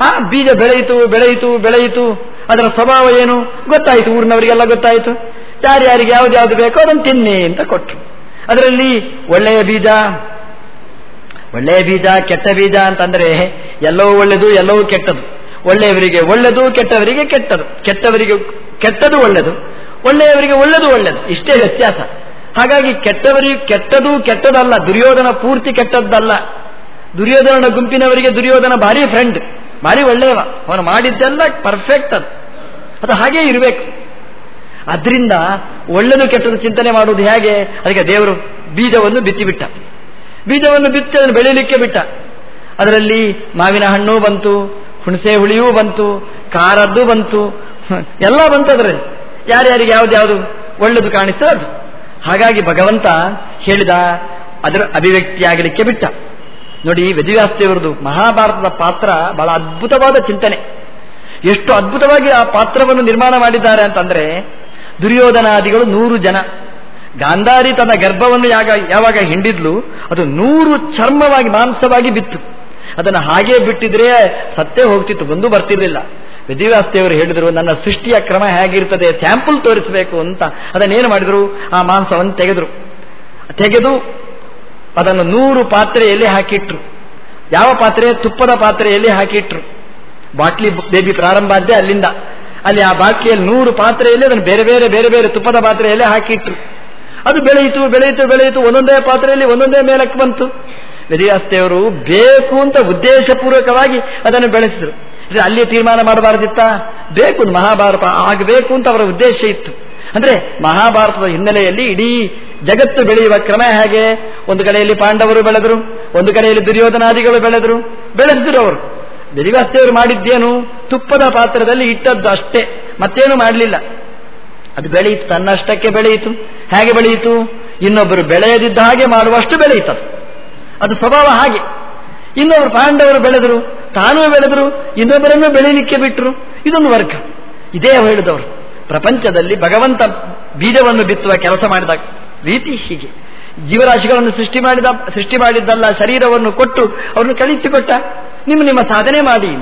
ಆ ಬೀಜ ಬೆಳೆಯಿತು ಬೆಳೆಯಿತು ಬೆಳೆಯಿತು. ಅದರ ಸ್ವಭಾವ ಏನು? ಗೊತ್ತಾಯಿತು, ಊರಿನವರಿಗೆಲ್ಲ ಗೊತ್ತಾಯಿತು. ಯಾರ್ಯಾರಿಗೆ ಯಾವ್ದು ಯಾವ್ದು ಬೇಕೋ ಅದನ್ನು ತಿನ್ನಿ ಅಂತ ಕೊಟ್ಟರು ಅದರಲ್ಲಿ ಒಳ್ಳೆಯ ಬೀಜ ಒಳ್ಳೆಯ ಬೀಜ, ಕೆಟ್ಟ ಬೀಜ ಅಂತಂದ್ರೆ ಎಲ್ಲವೂ ಒಳ್ಳೆಯದು, ಎಲ್ಲವೂ ಕೆಟ್ಟದು. ಒಳ್ಳೆಯವರಿಗೆ ಒಳ್ಳೆದು, ಕೆಟ್ಟವರಿಗೆ ಕೆಟ್ಟದು. ಕೆಟ್ಟವರಿಗೆ ಕೆಟ್ಟದು ಒಳ್ಳೆದು, ಒಳ್ಳೆಯವರಿಗೆ ಒಳ್ಳೆದು ಒಳ್ಳೆದು. ಇಷ್ಟೇ ವ್ಯತ್ಯಾಸ. ಹಾಗಾಗಿ ಕೆಟ್ಟವರಿಗೆ ಕೆಟ್ಟದು ಕೆಟ್ಟದಲ್ಲ, ದುರ್ಯೋಧನ ಪೂರ್ತಿ ಕೆಟ್ಟದ್ದಲ್ಲ. ದುರ್ಯೋಧನ ಗುಂಪಿನವರಿಗೆ ದುರ್ಯೋಧನ ಭಾರಿ ಫ್ರೆಂಡ್ ಭಾರಿ ಒಳ್ಳೆಯವ. ಅವನು ಮಾಡಿದ್ದೆಲ್ಲ ಪರ್ಫೆಕ್ಟ್ ಅದು. ಅದು ಹಾಗೇ ಇರಬೇಕು. ಅದರಿಂದ ಒಳ್ಳೆದು ಕೆಟ್ಟದು ಚಿಂತನೆ ಮಾಡುವುದು ಹೇಗೆ? ಅದಕ್ಕೆ ದೇವರು ಬೀಜವನ್ನು ಬಿತ್ತಿಬಿಟ್ಟ. ಬೀಜವನ್ನು ಬಿತ್ತಿ ಅದನ್ನು ಬೆಳೀಲಿಕ್ಕೆ ಬಿಟ್ಟ. ಅದರಲ್ಲಿ ಮಾವಿನ ಹಣ್ಣು ಬಂತು ಹುಣಸೆ ಹುಳಿಯೂ ಬಂತು, ಖಾರದ್ದು ಬಂತು. ಎಲ್ಲ ಬಂತು ಅದರಲ್ಲಿ ಯಾರ್ಯಾರಿಗೆ ಯಾವ್ದು ಒಳ್ಳೆದು ಕಾಣಿಸ್ತೋ ಅದು. ಹಾಗಾಗಿ ಭಗವಂತ ಹೇಳಿದ ಅದರ ಅಭಿವ್ಯಕ್ತಿಯಾಗಲಿಕ್ಕೆ ಬಿಟ್ಟ. ನೋಡಿ ವೇದವ್ಯಾಸದೇವರದು ಮಹಾಭಾರತದ ಪಾತ್ರ ಬಹಳ ಅದ್ಭುತವಾದ ಚಿಂತನೆ. ಎಷ್ಟು ಅದ್ಭುತವಾಗಿ ಆ ಪಾತ್ರವನ್ನು ನಿರ್ಮಾಣ ಮಾಡಿದ್ದಾರೆ ಅಂತಂದ್ರೆ, ದುರ್ಯೋಧನಾದಿಗಳು ನೂರು ಜನ. ಗಾಂಧಾರಿ ತನ್ನ ಗರ್ಭವನ್ನು ಯಾವಾಗ ಹಿಂಡಿದ್ಲು, ಅದು ನೂರು ಚರ್ಮವಾಗಿ, ಮಾಂಸವಾಗಿ ಬಿತ್ತು. ಅದನ್ನು ಹಾಗೇ ಬಿಟ್ಟಿದ್ರೆ ಸತ್ತೇ ಹೋಗ್ತಿತ್ತು, ಬಂದು ಬರ್ತಿರ್ಲಿಲ್ಲ. ವೇದಿವ್ಯಾಸ್ತಿಯವರು ಹೇಳಿದರು, ನನ್ನ ಸೃಷ್ಟಿಯ ಕ್ರಮ ಹೇಗಿರ್ತದೆ, ಸ್ಯಾಂಪಲ್ ತೋರಿಸಬೇಕು ಅಂತ. ಅದನ್ನೇನು ಮಾಡಿದರು? ಆ ಮಾಂಸವನ್ನು ತೆಗೆದರು. ತೆಗೆದು ಅದನ್ನು ನೂರು ಪಾತ್ರೆಯಲ್ಲಿ ಹಾಕಿಟ್ರು. ಯಾವ ಪಾತ್ರೆ? ತುಪ್ಪದ ಪಾತ್ರೆಯಲ್ಲಿ ಹಾಕಿಟ್ರು. ಬಾಟ್ಲಿ ಬೇಬಿ ಪ್ರಾರಂಭ ಆದ್ದೆ ಅಲ್ಲಿಂದ. ಅಲ್ಲಿ ಆ ಬಾಟ್ಲಿಯಲ್ಲಿ ನೂರು ಪಾತ್ರೆಯಲ್ಲಿ ಅದನ್ನು ಬೇರೆ ಬೇರೆ ಬೇರೆ ಬೇರೆ ತುಪ್ಪದ ಪಾತ್ರೆಯಲ್ಲಿ ಹಾಕಿಟ್ರು. ಅದು ಬೆಳೆಯಿತು ಬೆಳೆಯಿತು ಬೆಳೆಯಿತು. ಒಂದೊಂದೇ ಪಾತ್ರೆಯಲ್ಲಿ ಒಂದೊಂದೇ ಮೇಲಕ್ಕೆ ಬಂತು. ವೇದವ್ಯಾಸದೇವರು ಬೇಕು ಅಂತ ಉದ್ದೇಶಪೂರ್ವಕವಾಗಿ ಅದನ್ನು ಬೆಳೆಸಿದರು. ಅಲ್ಲಿ ತೀರ್ಮಾನ ಮಾಡಬಾರದಿತ್ತ? ಬೇಕು ಮಹಾಭಾರತ ಆಗಬೇಕು ಅಂತ ಅವರ ಉದ್ದೇಶ ಇತ್ತು. ಅಂದ್ರೆ ಮಹಾಭಾರತದ ಹಿನ್ನೆಲೆಯಲ್ಲಿ ಇಡೀ ಜಗತ್ತು ಬೆಳೆಯುವ ಕ್ರಮ ಹೇಗೆ? ಒಂದು ಕಡೆಯಲ್ಲಿ ಪಾಂಡವರು ಬೆಳೆದರು, ಒಂದು ಕಡೆಯಲ್ಲಿ ದುರ್ಯೋಧನಾದಿಗಳು ಬೆಳೆದರು. ಬೆಳೆಸಿದ್ರು ಅವರು. ಬೆದಿವಾಸ್ತೆಯವರು ಮಾಡಿದ್ದೇನು? ತುಪ್ಪದ ಪಾತ್ರದಲ್ಲಿ ಇಟ್ಟದ್ದು ಅಷ್ಟೇ. ಮತ್ತೇನು ಮಾಡಲಿಲ್ಲ. ಅದು ಬೆಳೆಯಿತು, ತನ್ನಷ್ಟಕ್ಕೆ ಬೆಳೆಯಿತು. ಹೇಗೆ ಬೆಳೆಯಿತು? ಇನ್ನೊಬ್ಬರು ಬೆಳೆಯದಿದ್ದ ಹಾಗೆ ಮಾಡುವಷ್ಟು ಬೆಳೆಯಿತು ಅದು. ಸ್ವಭಾವ ಹಾಗೆ. ಇನ್ನೊಬ್ಬರು ಪಾಂಡವರು ಬೆಳೆದರು, ತಾನೂ ಬೆಳೆದರು, ಇನ್ನೊಬ್ಬರನ್ನು ಬೆಳೀಲಿಕ್ಕೆ ಬಿಟ್ಟರು ಇದೊಂದು ವರ್ಗ. ಇದೇ ಹೇಳಿದವರು. ಪ್ರಪಂಚದಲ್ಲಿ ಭಗವಂತ ಬೀಜವನ್ನು ಬಿತ್ತುವ ಕೆಲಸ ಮಾಡಿದ ರೀತಿ ಹೀಗೆ. ಜೀವರಾಶಿಗಳನ್ನು ಸೃಷ್ಟಿ ಮಾಡಿದ, ಸೃಷ್ಟಿ ಮಾಡಿದ್ದಲ್ಲ, ಶರೀರವನ್ನು ಕೊಟ್ಟು ಅವರನ್ನು ಕಳಿಸಿಕೊಟ್ಟ. ನಿಮ್ಮ ನಿಮ್ಮ ಸಾಧನೆ ಮಾಡಿ.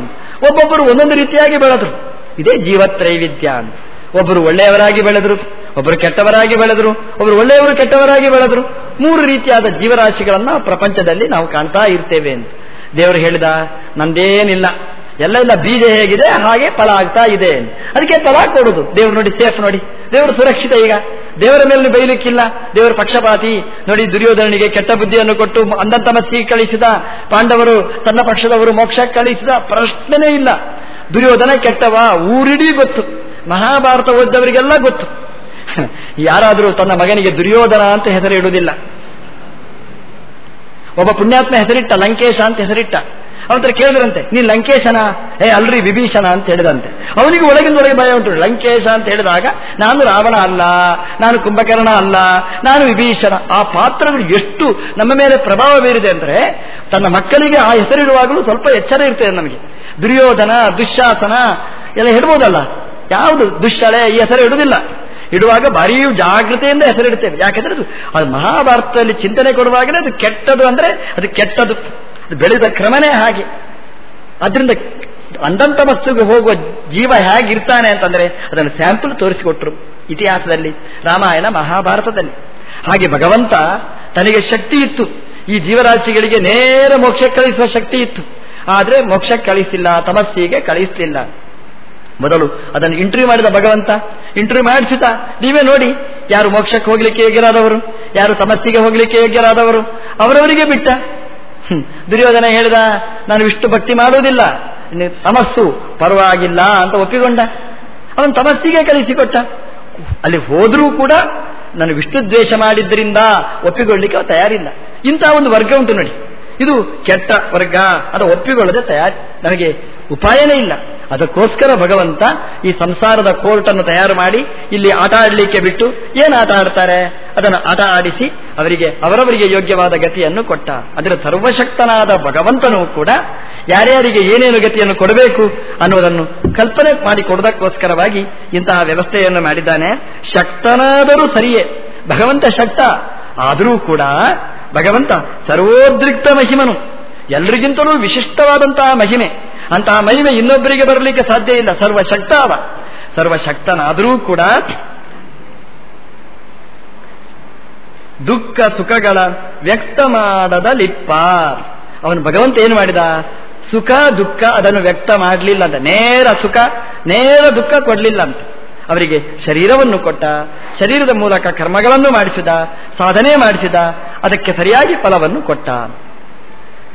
ಒಬ್ಬೊಬ್ಬರು ಒಂದೊಂದು ರೀತಿಯಾಗಿ ಬೆಳೆದರು. ಇದೇ ಜೀವತ್ರೈವಿಧ್ಯ ಅಂತ ಒಬ್ಬರು ಒಳ್ಳೆಯವರಾಗಿ ಬೆಳೆದರು, ಒಬ್ಬರು ಕೆಟ್ಟವರಾಗಿ ಬೆಳೆದರು, ಒಬ್ಬರು ಒಳ್ಳೆಯವರು ಕೆಟ್ಟವರಾಗಿ ಬೆಳೆದರು. ಮೂರು ರೀತಿಯಾದ ಜೀವರಾಶಿಗಳನ್ನು ಪ್ರಪಂಚದಲ್ಲಿ ನಾವು ಕಾಣ್ತಾ ಇರ್ತೇವೆ ಅಂತ. ದೇವರು ಹೇಳಿದ, ನಂದೇನಿಲ್ಲ ಎಲ್ಲ ಎಲ್ಲ ಬೀಜ ಹೇಗಿದೆ, ಹಾಗೆ ಫಲ ಆಗ್ತಾ ಇದೆ ಅದಕ್ಕೆ ಫಲ ಕೊಡುದು. ದೇವರು ನೋಡಿ, ಸೇಫ್ ನೋಡಿ. ದೇವರು ಸುರಕ್ಷಿತ ಈಗ. ದೇವರ ಮೇಲೆ ಬೈಲಿಕ್ಕಿಲ್ಲ. ದೇವರು ಪಕ್ಷಪಾತಿ. ನೋಡಿ, ದುರ್ಯೋಧನಿಗೆ ಕೆಟ್ಟ ಬುದ್ಧಿಯನ್ನು ಕೊಟ್ಟು ಅಂದಂತ ಮತ್ಸಿಗೆ ಕಳಿಸಿದ. ಪಾಂಡವರು ತನ್ನ ಪಕ್ಷದವರು ಮೋಕ್ಷ ಕಳಿಸಿದ ಪ್ರಶ್ನೆನೇ ಇಲ್ಲ. ದುರ್ಯೋಧನ ಕೆಟ್ಟವ, ಊರಿಡೀ ಗೊತ್ತು. ಮಹಾಭಾರತ ಓದ್ದವರಿಗೆಲ್ಲ ಗೊತ್ತು. ಯಾರಾದರೂ ತನ್ನ ಮಗನಿಗೆ ದುರ್ಯೋಧನ ಅಂತ ಹೆಸರಿಡುವುದಿಲ್ಲ ಒಬ್ಬ ಪುಣ್ಯಾತ್ಮ ಹೆಸರಿಟ್ಟ, ಲಂಕೇಶ ಅಂತ ಹೆಸರಿಟ್ಟ. ಅವತ್ರ ಕೇಳಿದ್ರಂತೆ ನೀನ್ ಲಂಕೇಶನ? ಏ, ಅಲ್ರಿ, ವಿಭೀಷಣ ಅಂತ ಹೇಳಿದಂತೆ. ಅವನಿಗೆ ಒಳಗಿಂದ ಒಳಗೆ ಭಯ ಉಂಟು. ಲಂಕೇಶ ಅಂತ ಹೇಳಿದಾಗ, ನಾನು ರಾವಣ ಅಲ್ಲ, ನಾನು ಕುಂಭಕರ್ಣ ಅಲ್ಲ, ನಾನು ವಿಭೀಷಣ. ಆ ಪಾತ್ರಗಳು ಎಷ್ಟು ನಮ್ಮ ಮೇಲೆ ಪ್ರಭಾವ ಬೀರಿದೆ ಅಂದ್ರೆ, ತನ್ನ ಮಕ್ಕಳಿಗೆ ಆ ಹೆಸರಿಡುವಾಗಲೂ ಸ್ವಲ್ಪ ಎಚ್ಚರ ಇರ್ತದೆ ನಮಗೆ. ದುರ್ಯೋಧನ ದುಶ್ಯಾಸನ ಎಲ್ಲ ಹೇಳ್ಬೋದಲ್ಲ? ಯಾವುದು? ದುಶ್ಯಳೆ ಈ ಹೆಸರು ಇಡುವುದಿಲ್ಲ. ಇಡುವಾಗ ಭಾರಿ ಜಾಗ್ರತೆಯಿಂದ ಹೆಸರಿಡ್ತೇವೆ. ಯಾಕೆಂದ್ರೆ ಅದು ಅದು ಮಹಾಭಾರತದಲ್ಲಿ ಚಿಂತನೆ ಕೊಡುವಾಗಲೇ ಅದು ಕೆಟ್ಟದು ಅಂದ್ರೆ ಅದು ಕೆಟ್ಟದು. ಬೆಳೆದ ಕ್ರಮನೇ ಹಾಗೆ. ಅದರಿಂದ ಅಂದಂತ ವಸ್ತುಗೆ ಹೋಗುವ ಜೀವ ಹೇಗಿರ್ತಾನೆ ಅಂತಂದ್ರೆ ಅದನ್ನು ಸ್ಯಾಂಪಲ್ ತೋರಿಸಿಕೊಟ್ರು ಇತಿಹಾಸದಲ್ಲಿ, ರಾಮಾಯಣ, ಮಹಾಭಾರತದಲ್ಲಿ. ಹಾಗೆ ಭಗವಂತ ತನಗೆ ಶಕ್ತಿ ಇತ್ತು. ಈ ಜೀವರಾಶಿಗಳಿಗೆ ನೇರ ಮೋಕ್ಷಕ್ಕೆ ಕಳಿಸುವ ಶಕ್ತಿ ಇತ್ತು. ಆದರೆ ಮೋಕ್ಷಕ್ಕೆ ಕಳಿಸಿಲ್ಲ, ತಮಸ್ಸಿಗೆ ಕಳಿಸಲಿಲ್ಲ. ಮೊದಲು ಅದನ್ನು ಇಂಟರ್ವ್ಯೂ ಮಾಡಿದ ಭಗವಂತ ಇಂಟರ್ವ್ಯೂ ಮಾಡಿಸಿದ. ನೀವೇ ನೋಡಿ, ಯಾರು ಮೋಕ್ಷಕ್ಕೆ ಹೋಗ್ಲಿಕ್ಕೆ ಯೋಗ್ಯರಾದವರು, ಯಾರು ತಮಸ್ಸಿಗೆ ಹೋಗ್ಲಿಕ್ಕೆ ಯೋಗ್ಯರಾದವರು, ಅವರವರಿಗೆ ಬಿಟ್ಟ. ದುರ್ಯೋಧನ ಹೇಳಿದ, ನಾನು ವಿಷ್ಣು ಭಕ್ತಿ ಮಾಡುವುದಿಲ್ಲ ತಮಸ್ಸು, ಪರವಾಗಿಲ್ಲ ಅಂತ ಒಪ್ಪಿಕೊಂಡ. ಅವನು ತಮಸ್ಸಿಗೆ ಕಲಿಸಿಕೊಟ್ಟ. ಅಲ್ಲಿ ಹೋದರೂ ಕೂಡ ನಾನು ವಿಷ್ಣು ದ್ವೇಷ ಮಾಡಿದ್ದರಿಂದ ಒಪ್ಪಿಕೊಳ್ಳಿಕ್ಕೆ ತಯಾರಿಲ್ಲ. ಇಂತಹ ಒಂದು ವರ್ಗ ಉಂಟು ನೋಡಿ. ಇದು ಕೆಟ್ಟ ವರ್ಗ, ಅದು ಒಪ್ಪಿಕೊಳ್ಳದೆ ತಯಾರಿ. ನನಗೆ ಉಪಾಯನೇ ಇಲ್ಲ. ಅದಕ್ಕೋಸ್ಕರ ಭಗವಂತ ಈ ಸಂಸಾರದ ಕೋರ್ಟನ್ನು ತಯಾರು ಮಾಡಿ ಇಲ್ಲಿ ಆಟ ಆಡಲಿಕ್ಕೆ ಬಿಟ್ಟು ಏನು ಆಟ ಆಡ್ತಾರೆ? ಅದನ್ನು ಆಟ ಆಡಿಸಿ ಅವರಿಗೆ ಅವರವರಿಗೆ ಯೋಗ್ಯವಾದ ಗತಿಯನ್ನು ಕೊಟ್ಟ. ಅದರ ಸರ್ವಶಕ್ತನಾದ ಭಗವಂತನೂ ಕೂಡ ಯಾರ್ಯಾರಿಗೆ ಏನೇನು ಗತಿಯನ್ನು ಕೊಡಬೇಕು ಅನ್ನುವುದನ್ನು ಕಲ್ಪನೆ ಮಾಡಿ ಕೊಡೋದಕ್ಕೋಸ್ಕರವಾಗಿ ಇಂತಹ ವ್ಯವಸ್ಥೆಯನ್ನು ಮಾಡಿದ್ದಾನೆ. ಶಕ್ತನಾದರೂ ಸರಿಯೇ. ಭಗವಂತ ಶಕ್ತ. ಆದರೂ ಕೂಡ ಭಗವಂತ ಸರ್ವೋದ್ರಿಕ್ತ ಮಹಿಮನು. ಎಲ್ರಿಗಿಂತಲೂ ವಿಶಿಷ್ಟವಾದಂತಹ ಮಹಿಮೆ. ಅಂತಹ ಮಹಿಮೆ ಇನ್ನೊಬ್ಬರಿಗೆ ಬರಲಿಕ್ಕೆ ಸಾಧ್ಯ ಇಲ್ಲ. ಸರ್ವಶಕ್ತ ಅವ ಸರ್ವಶಕ್ತನಾದರೂ ಕೂಡ ದುಃಖ ಸುಖಗಳ ವ್ಯಕ್ತ ಮಾಡದ ಲಿಪ್ಪ. ಅವನು ಭಗವಂತ ಏನು ಮಾಡಿದ? ಸುಖ, ದುಃಖ ಅದನ್ನು ವ್ಯಕ್ತ ಮಾಡಲಿಲ್ಲ ಅಂತ. ನೇರ ಸುಖ, ನೇರ ದುಃಖ ಕೊಡಲಿಲ್ಲ ಅಂತ. ಅವರಿಗೆ ಶರೀರವನ್ನು ಕೊಟ್ಟ, ಶರೀರದ ಮೂಲಕ ಕರ್ಮಗಳನ್ನು ಮಾಡಿಸಿದ, ಸಾಧನೆ ಮಾಡಿಸಿದ, ಅದಕ್ಕೆ ಸರಿಯಾಗಿ ಫಲವನ್ನು ಕೊಟ್ಟ.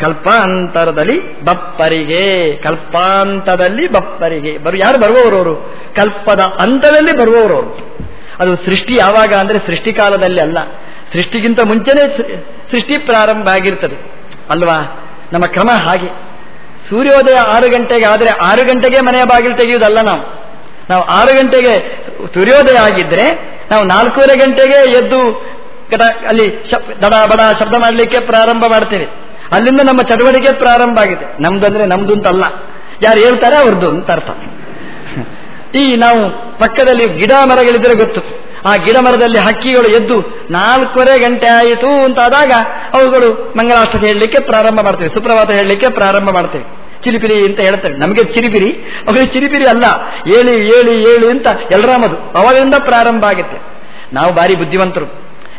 ಕಲ್ಪಾಂತರದಲ್ಲಿ ಬಪ್ಪರಿಗೆ, ಕಲ್ಪಾಂತದಲ್ಲಿ ಬಪ್ಪರಿಗೆ. ಬರು, ಯಾರು ಬರುವವರವರು ಕಲ್ಪದ ಅಂತದಲ್ಲಿ ಬರುವವರವರು ಅದು ಸೃಷ್ಟಿ ಯಾವಾಗ ಅಂದರೆ ಸೃಷ್ಟಿಕಾಲದಲ್ಲಿ ಅಲ್ಲ. ಸೃಷ್ಟಿಗಿಂತ ಮುಂಚೆನೇ ಸೃಷ್ಟಿ ಪ್ರಾರಂಭ ಆಗಿರ್ತದೆ. ಅಲ್ವಾ? ನಮ್ಮ ಕ್ರಮ ಹಾಗೆ. ಸೂರ್ಯೋದಯ ಆರು ಗಂಟೆಗೆ ಆದರೆ ಆರು ಗಂಟೆಗೆ ಮನೆಯ ಬಾಗಿಲು ತೆಗೆಯುವುದಲ್ಲ ನಾವು. ನಾವು ಆರು ಗಂಟೆಗೆ ಸೂರ್ಯೋದಯ ಆಗಿದ್ರೆ ನಾವು ನಾಲ್ಕೂವರೆ ಗಂಟೆಗೆ ಎದ್ದು ಅಲ್ಲಿ ದಡ ಬಡ ಶಬ್ದ ಮಾಡಲಿಕ್ಕೆ ಪ್ರಾರಂಭ ಮಾಡ್ತೇವೆ. ಅಲ್ಲಿಂದ ನಮ್ಮ ಚಟುವಟಿಕೆ ಪ್ರಾರಂಭ ಆಗಿದೆ. ನಮ್ದು ಅಂದ್ರೆ ನಮ್ದು ಅಂತಲ್ಲ. ಯಾರು ಹೇಳ್ತಾರೆ ಅವ್ರದ್ದು ಅಂತ ಅರ್ಥ. ಈ ನಾವು ಪಕ್ಕದಲ್ಲಿ ಗಿಡ ಮರಗಳಿದ್ರೆ ಗೊತ್ತು. ಆ ಗಿಡ ಮರದಲ್ಲಿ ಹಕ್ಕಿಗಳು ಎದ್ದು ನಾಲ್ಕೂವರೆ ಗಂಟೆ ಆಯಿತು ಅಂತಾದಾಗ ಅವುಗಳು ಮಂಗಳಾಷ್ಟ ಹೇಳಲಿಕ್ಕೆ ಪ್ರಾರಂಭ ಮಾಡ್ತೇವೆ. ಸುಪ್ರಭಾತ ಹೇಳಲಿಕ್ಕೆ ಪ್ರಾರಂಭ ಮಾಡ್ತೇವೆ. ಚಿರಿಪಿರಿ ಅಂತ ಹೇಳ್ತೇವೆ ನಮಗೆ ಚಿರಿಪಿರಿ? ಅವರಿಗೆ ಚಿರಿಪಿರಿ ಅಲ್ಲ. ಏಳಿ ಏಳಿ ಏಳಿ ಅಂತ ಎಲ್ರಾಮದು. ಅವಾಗಿಂದ ಪ್ರಾರಂಭ ಆಗುತ್ತೆ. ನಾವು ಭಾರಿ ಬುದ್ಧಿವಂತರು.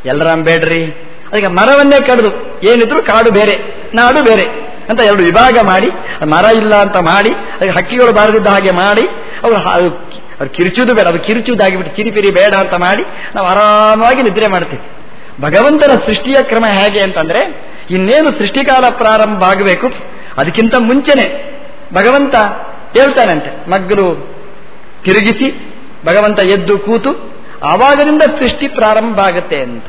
ಎಲ್ರಾಮ್ ಬೇಡ್ರಿ. ಅದಕ್ಕೆ ಮರವನ್ನೇ ಕಡಿದು. ಏನಿದ್ರು ಕಾಡು ಬೇರೆ. ನಾಡು ಬೇರೆ ಅಂತ ಎರಡು ವಿಭಾಗ ಮಾಡಿ ಮರ ಇಲ್ಲ ಅಂತ ಮಾಡಿ ಅದಕ್ಕೆ ಹಕ್ಕಿಗಳು ಬಾರದಿದ್ದ ಹಾಗೆ ಮಾಡಿ, ಅವರು ಅವ್ರು ಕಿರುಚುದು ಬೇಡ, ಅದು ಕಿರಿಚುವುದಾಗಿಬಿಟ್ಟು ಕಿರಿಪಿರಿ ಬೇಡ ಅಂತ ಮಾಡಿ ನಾವು ಆರಾಮವಾಗಿ ನಿದ್ರೆ ಮಾಡ್ತೀವಿ. ಭಗವಂತನ ಸೃಷ್ಟಿಯ ಕ್ರಮ ಹೇಗೆ ಅಂತಂದ್ರೆ, ಇನ್ನೇನು ಸೃಷ್ಟಿಕಾಲ ಪ್ರಾರಂಭ ಆಗಬೇಕು, ಅದಕ್ಕಿಂತ ಮುಂಚೆನೆ ಭಗವಂತ ಹೇಳ್ತಾನಂತೆ, ಮಗ್ಗಲು ತಿರುಗಿಸಿ, ಭಗವಂತ ಎದ್ದು ಕೂತು, ಆವಾಗದಿಂದ ಸೃಷ್ಟಿ ಪ್ರಾರಂಭ ಆಗುತ್ತೆ ಅಂತ.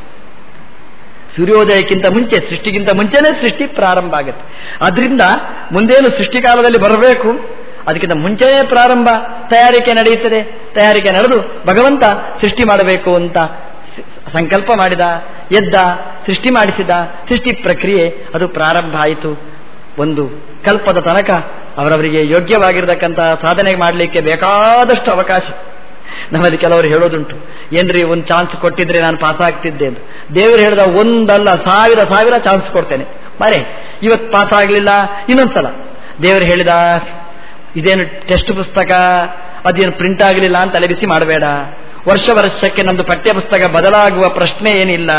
ಸೂರ್ಯೋದಯಕ್ಕಿಂತ ಮುಂಚೆ, ಸೃಷ್ಟಿಗಿಂತ ಮುಂಚೆನೇ ಸೃಷ್ಟಿ ಪ್ರಾರಂಭ ಆಗುತ್ತೆ. ಅದರಿಂದ ಮುಂದೇನು ಸೃಷ್ಟಿಕಾಲದಲ್ಲಿ ಬರಬೇಕು? ಅದಕ್ಕಿಂತ ಮುಂಚೆಯೇ ಪ್ರಾರಂಭ. ತಯಾರಿಕೆ ನಡೆಯುತ್ತದೆ. ತಯಾರಿಕೆ ನಡೆದು ಭಗವಂತ ಸೃಷ್ಟಿ ಮಾಡಬೇಕು ಅಂತ ಸಂಕಲ್ಪ ಮಾಡಿದ, ಎದ್ದ, ಸೃಷ್ಟಿ ಮಾಡಿಸಿದ, ಸೃಷ್ಟಿ ಪ್ರಕ್ರಿಯೆ ಅದು ಪ್ರಾರಂಭ ಆಯಿತು. ಒಂದು ಕಲ್ಪದ ತನಕ ಅವರವರಿಗೆ ಯೋಗ್ಯವಾಗಿರತಕ್ಕಂತಹ ಸಾಧನೆ ಮಾಡಲಿಕ್ಕೆ ಬೇಕಾದಷ್ಟು ಅವಕಾಶ. ನಮ್ಮಲ್ಲಿ ಕೆಲವರು ಹೇಳೋದುಂಟು, ಏನ್ರಿ ಒಂದು ಚಾನ್ಸ್ ಕೊಟ್ಟಿದ್ರೆ ನಾನು ಪಾಸ್ ಆಗ್ತಿದ್ದೆ ಅಂತ. ದೇವರು ಹೇಳಿದ ಒಂದಲ್ಲ, ಸಾವಿರ ಸಾವಿರ ಚಾನ್ಸ್ ಕೊಡ್ತೇನೆ. ಮರೆ ಇವತ್ತು ಪಾಸ್ ಆಗಲಿಲ್ಲ, ಇನ್ನೊಂದ್ಸಲ. ದೇವರು ಹೇಳಿದ, ಇದೇನು ಟೆಸ್ಟ್ ಪುಸ್ತಕ, ಅದೇನು ಪ್ರಿಂಟ್ ಆಗಲಿಲ್ಲ ಅಂತ ತಲೆಬಿಸಿ ಮಾಡಬೇಡ. ವರ್ಷ ವರ್ಷಕ್ಕೆ ನಮ್ದು ಪಠ್ಯಪುಸ್ತಕ ಬದಲಾಗುವ ಪ್ರಶ್ನೆ ಏನಿಲ್ಲ.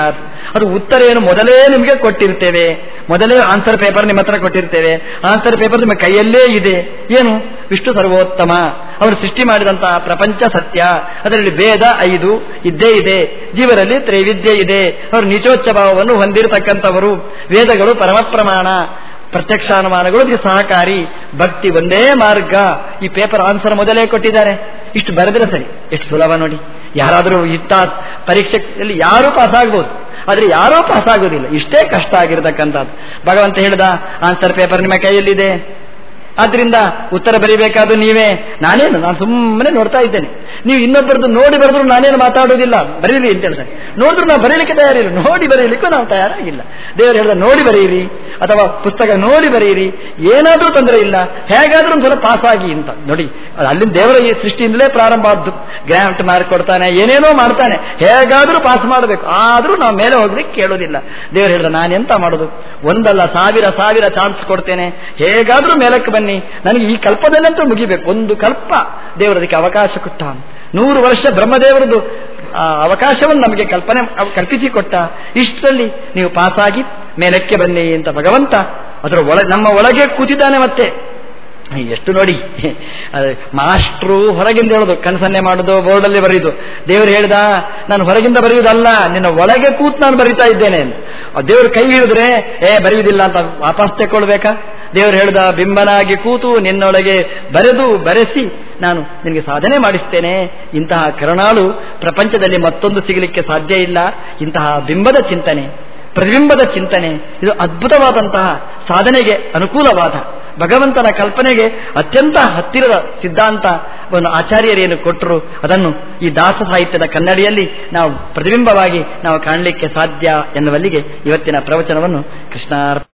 ಅದು ಉತ್ತರ ಏನು ಮೊದಲೇ ನಿಮಗೆ ಕೊಟ್ಟಿರ್ತೇವೆ. ಮೊದಲೇ ಆನ್ಸರ್ ಪೇಪರ್ ನಿಮ್ಮ ಹತ್ರ ಕೊಟ್ಟಿರ್ತೇವೆ. ಆನ್ಸರ್ ಪೇಪರ್ ನಿಮ್ಮ ಕೈಯಲ್ಲೇ ಇದೆ. ಏನು? ವಿಷ್ಣು ಸರ್ವೋತ್ತಮ. ಅವರು ಸೃಷ್ಟಿ ಮಾಡಿದಂತಹ ಪ್ರಪಂಚ ಸತ್ಯ. ಅದರಲ್ಲಿ ಭೇದ ಐದು, ಇದ್ದೇ ಇದೆ. ಜೀವರಲ್ಲಿ ತ್ರೈವಿದ್ಯ ಇದೆ. ಅವರು ನೀಚೋಚ್ಚ ಭಾವವನ್ನು ಹೊಂದಿರತಕ್ಕಂಥವರು. ವೇದಗಳು ಪರಮಪ್ರಮಾಣ. ಪ್ರತ್ಯಕ್ಷಾನುಮಾನಗಳು ಸಹಕಾರಿ ಭಕ್ತಿ ಒಂದೇ ಮಾರ್ಗ. ಈ ಪೇಪರ್ ಆನ್ಸರ್ ಮೊದಲೇ ಕೊಟ್ಟಿದ್ದಾರೆ. ಇಷ್ಟು ಬರೆದ್ರೆ ಸರಿ, ಎಷ್ಟು ಸುಲಭ ನೋಡಿ. ಯಾರಾದರೂ ಇತ್ತ ಪರೀಕ್ಷೆಯಲ್ಲಿ ಯಾರೂ ಪಾಸ್ ಆಗ್ಬೋದು. ಆದರೆ ಯಾರೂ ಪಾಸ್ ಆಗೋದಿಲ್ಲ. ಇಷ್ಟೇ ಕಷ್ಟ ಆಗಿರತಕ್ಕಂಥದ್ದು. ಭಗವಂತ ಹೇಳಿದ ಆನ್ಸರ್ ಪೇಪರ್ ನಿಮ್ಮ ಕೈಯಲ್ಲಿದೆ. ಆದ್ರಿಂದ ಉತ್ತರ ಬರೀಬೇಕಾದ್ರು ನೀವೇ. ನಾನೇನು? ನಾನು ಸುಮ್ಮನೆ ನೋಡ್ತಾ ಇದ್ದೇನೆ. ನೀವು ಇನ್ನೊಬ್ಬರದ್ದು ನೋಡಿ ಬರೆದ್ರು ನಾನೇನು ಮಾತಾಡೋದಿಲ್ಲ. ಬರೀರಿ ಅಂತ ಹೇಳ್ತಾರೆ. ನೋಡಿದ್ರು ನಾವು ಬರೀಲಿಕ್ಕೆ ತಯಾರಿಲ್ಲ. ನೋಡಿ ಬರೀಲಿಕ್ಕೂ ನಾವು ತಯಾರಾಗಿಲ್ಲ. ದೇವರು ಹೇಳಿದ ನೋಡಿ ಬರೀರಿ ಅಥವಾ ಪುಸ್ತಕ ನೋಡಿ ಬರೀರಿ. ಏನಾದರೂ ತೊಂದರೆ ಇಲ್ಲ. ಹೇಗಾದರೂ ಒಂದು ಸಲ ಪಾಸ್ ಆಗಿ ಅಂತ. ನೋಡಿ ಅಲ್ಲಿಂದ ದೇವರ ಈ ಸೃಷ್ಟಿಯಿಂದಲೇ ಪ್ರಾರಂಭ ಆದ್ದು. ಗ್ರಾಂಟ್ ಮಾರ್ಕ್ ಏನೇನೋ ಮಾಡ್ತಾನೆ. ಹೇಗಾದರೂ ಪಾಸ್ ಮಾಡಬೇಕು. ಆದರೂ ನಾವು ಮೇಲೆ ಹೋಗ್ಲಿಕ್ಕೆ ಕೇಳೋದಿಲ್ಲ ದೇವರು ಹೇಳಿದ ನಾನೆಂತ ಮಾಡೋದು? ಒಂದಲ್ಲ, ಸಾವಿರ ಸಾವಿರ ಚಾನ್ಸ್ ಕೊಡ್ತೇನೆ. ಹೇಗಾದರೂ ಮೇಲಕ್ಕೆ ಬನ್ನಿ. ನನಗೆ ಈ ಕಲ್ಪದಲ್ಲಂತೂ ಮುಗಿಬೇಕು. ಒಂದು ಕಲ್ಪ ದೇವರದಕ್ಕೆ ಅವಕಾಶ ಕೊಟ್ಟ. ನೂರು ವರ್ಷ ಬ್ರಹ್ಮದೇವರದು ಅವಕಾಶವನ್ನು ನಮಗೆ ಕಲ್ಪನೆ, ಕಲ್ಪಿಸಿಕೊಟ್ಟ. ಇಷ್ಟರಲ್ಲಿ ನೀವು ಪಾಸಾಗಿ ಮೇಲಕ್ಕೆ ಬನ್ನಿ ಅಂತ ಭಗವಂತ ಅದರ ಒಳ, ನಮ್ಮ ಒಳಗೆ ಕೂತಿದ್ದಾನೆ ಮತ್ತೆ. ಎಷ್ಟು ನೋಡಿ. ಮಾಸ್ಟ್ರು ಹೊರಗಿಂದ ಹೇಳೋದು, ಕನಸನ್ನೇ ಮಾಡೋದು, ಬೋರ್ಡಲ್ಲಿ ಬರೆಯುದು. ದೇವರು ಹೇಳಿದ, ನಾನು ಹೊರಗಿಂದ ಬರೆಯುವುದಲ್ಲ, ನಿನ್ನ ಒಳಗೆ ಕೂತ್ ನಾನು ಬರೀತಾ ಇದ್ದೇನೆ ದೇವರು ಕೈ ಹಿಡಿದ್ರೆ, ಏ, ಬರೆಯುವುದಿಲ್ಲ ಅಂತ ವಾಪಸ್ ತೆಕ್ಕೊಳ್ಬೇಕಾ? ದೇವರು ಹೇಳಿದ, ಬಿಂಬನಾಗಿ ಕೂತು ನಿನ್ನೊಳಗೆ ಬರೆದು, ಬರೆಸಿ ನಾನು ನಿನಗೆ ಸಾಧನೆ ಮಾಡಿಸ್ತೇನೆ. ಇಂತಹ ಕರುಣಾಳು ಪ್ರಪಂಚದಲ್ಲಿ ಮತ್ತೊಂದು ಸಿಗಲಿಕ್ಕೆ ಸಾಧ್ಯ ಇಲ್ಲ. ಇಂತಹ ಬಿಂಬದ ಚಿಂತನೆ. ಪ್ರತಿಬಿಂಬದ ಚಿಂತನೆ. ಇದು ಅದ್ಭುತವಾದಂತಹ ಸಾಧನೆಗೆ ಅನುಕೂಲವಾದ, ಭಗವಂತನ ಕಲ್ಪನೆಗೆ ಅತ್ಯಂತ ಹತ್ತಿರದ ಸಿದ್ಧಾಂತವನ್ನು ಆಚಾರ್ಯರೇನು ಕೊಟ್ಟರು, ಅದನ್ನು ಈ ದಾಸ ಸಾಹಿತ್ಯದ ಕನ್ನಡಿಯಲ್ಲಿ ನಾವು ಪ್ರತಿಬಿಂಬವಾಗಿ ನಾವು ಕಾಣಲಿಕ್ಕೆ ಸಾಧ್ಯ ಎನ್ನುವಲ್ಲಿಗೆ ಇವತ್ತಿನ ಪ್ರವಚನವನ್ನು ಕೃಷ್ಣ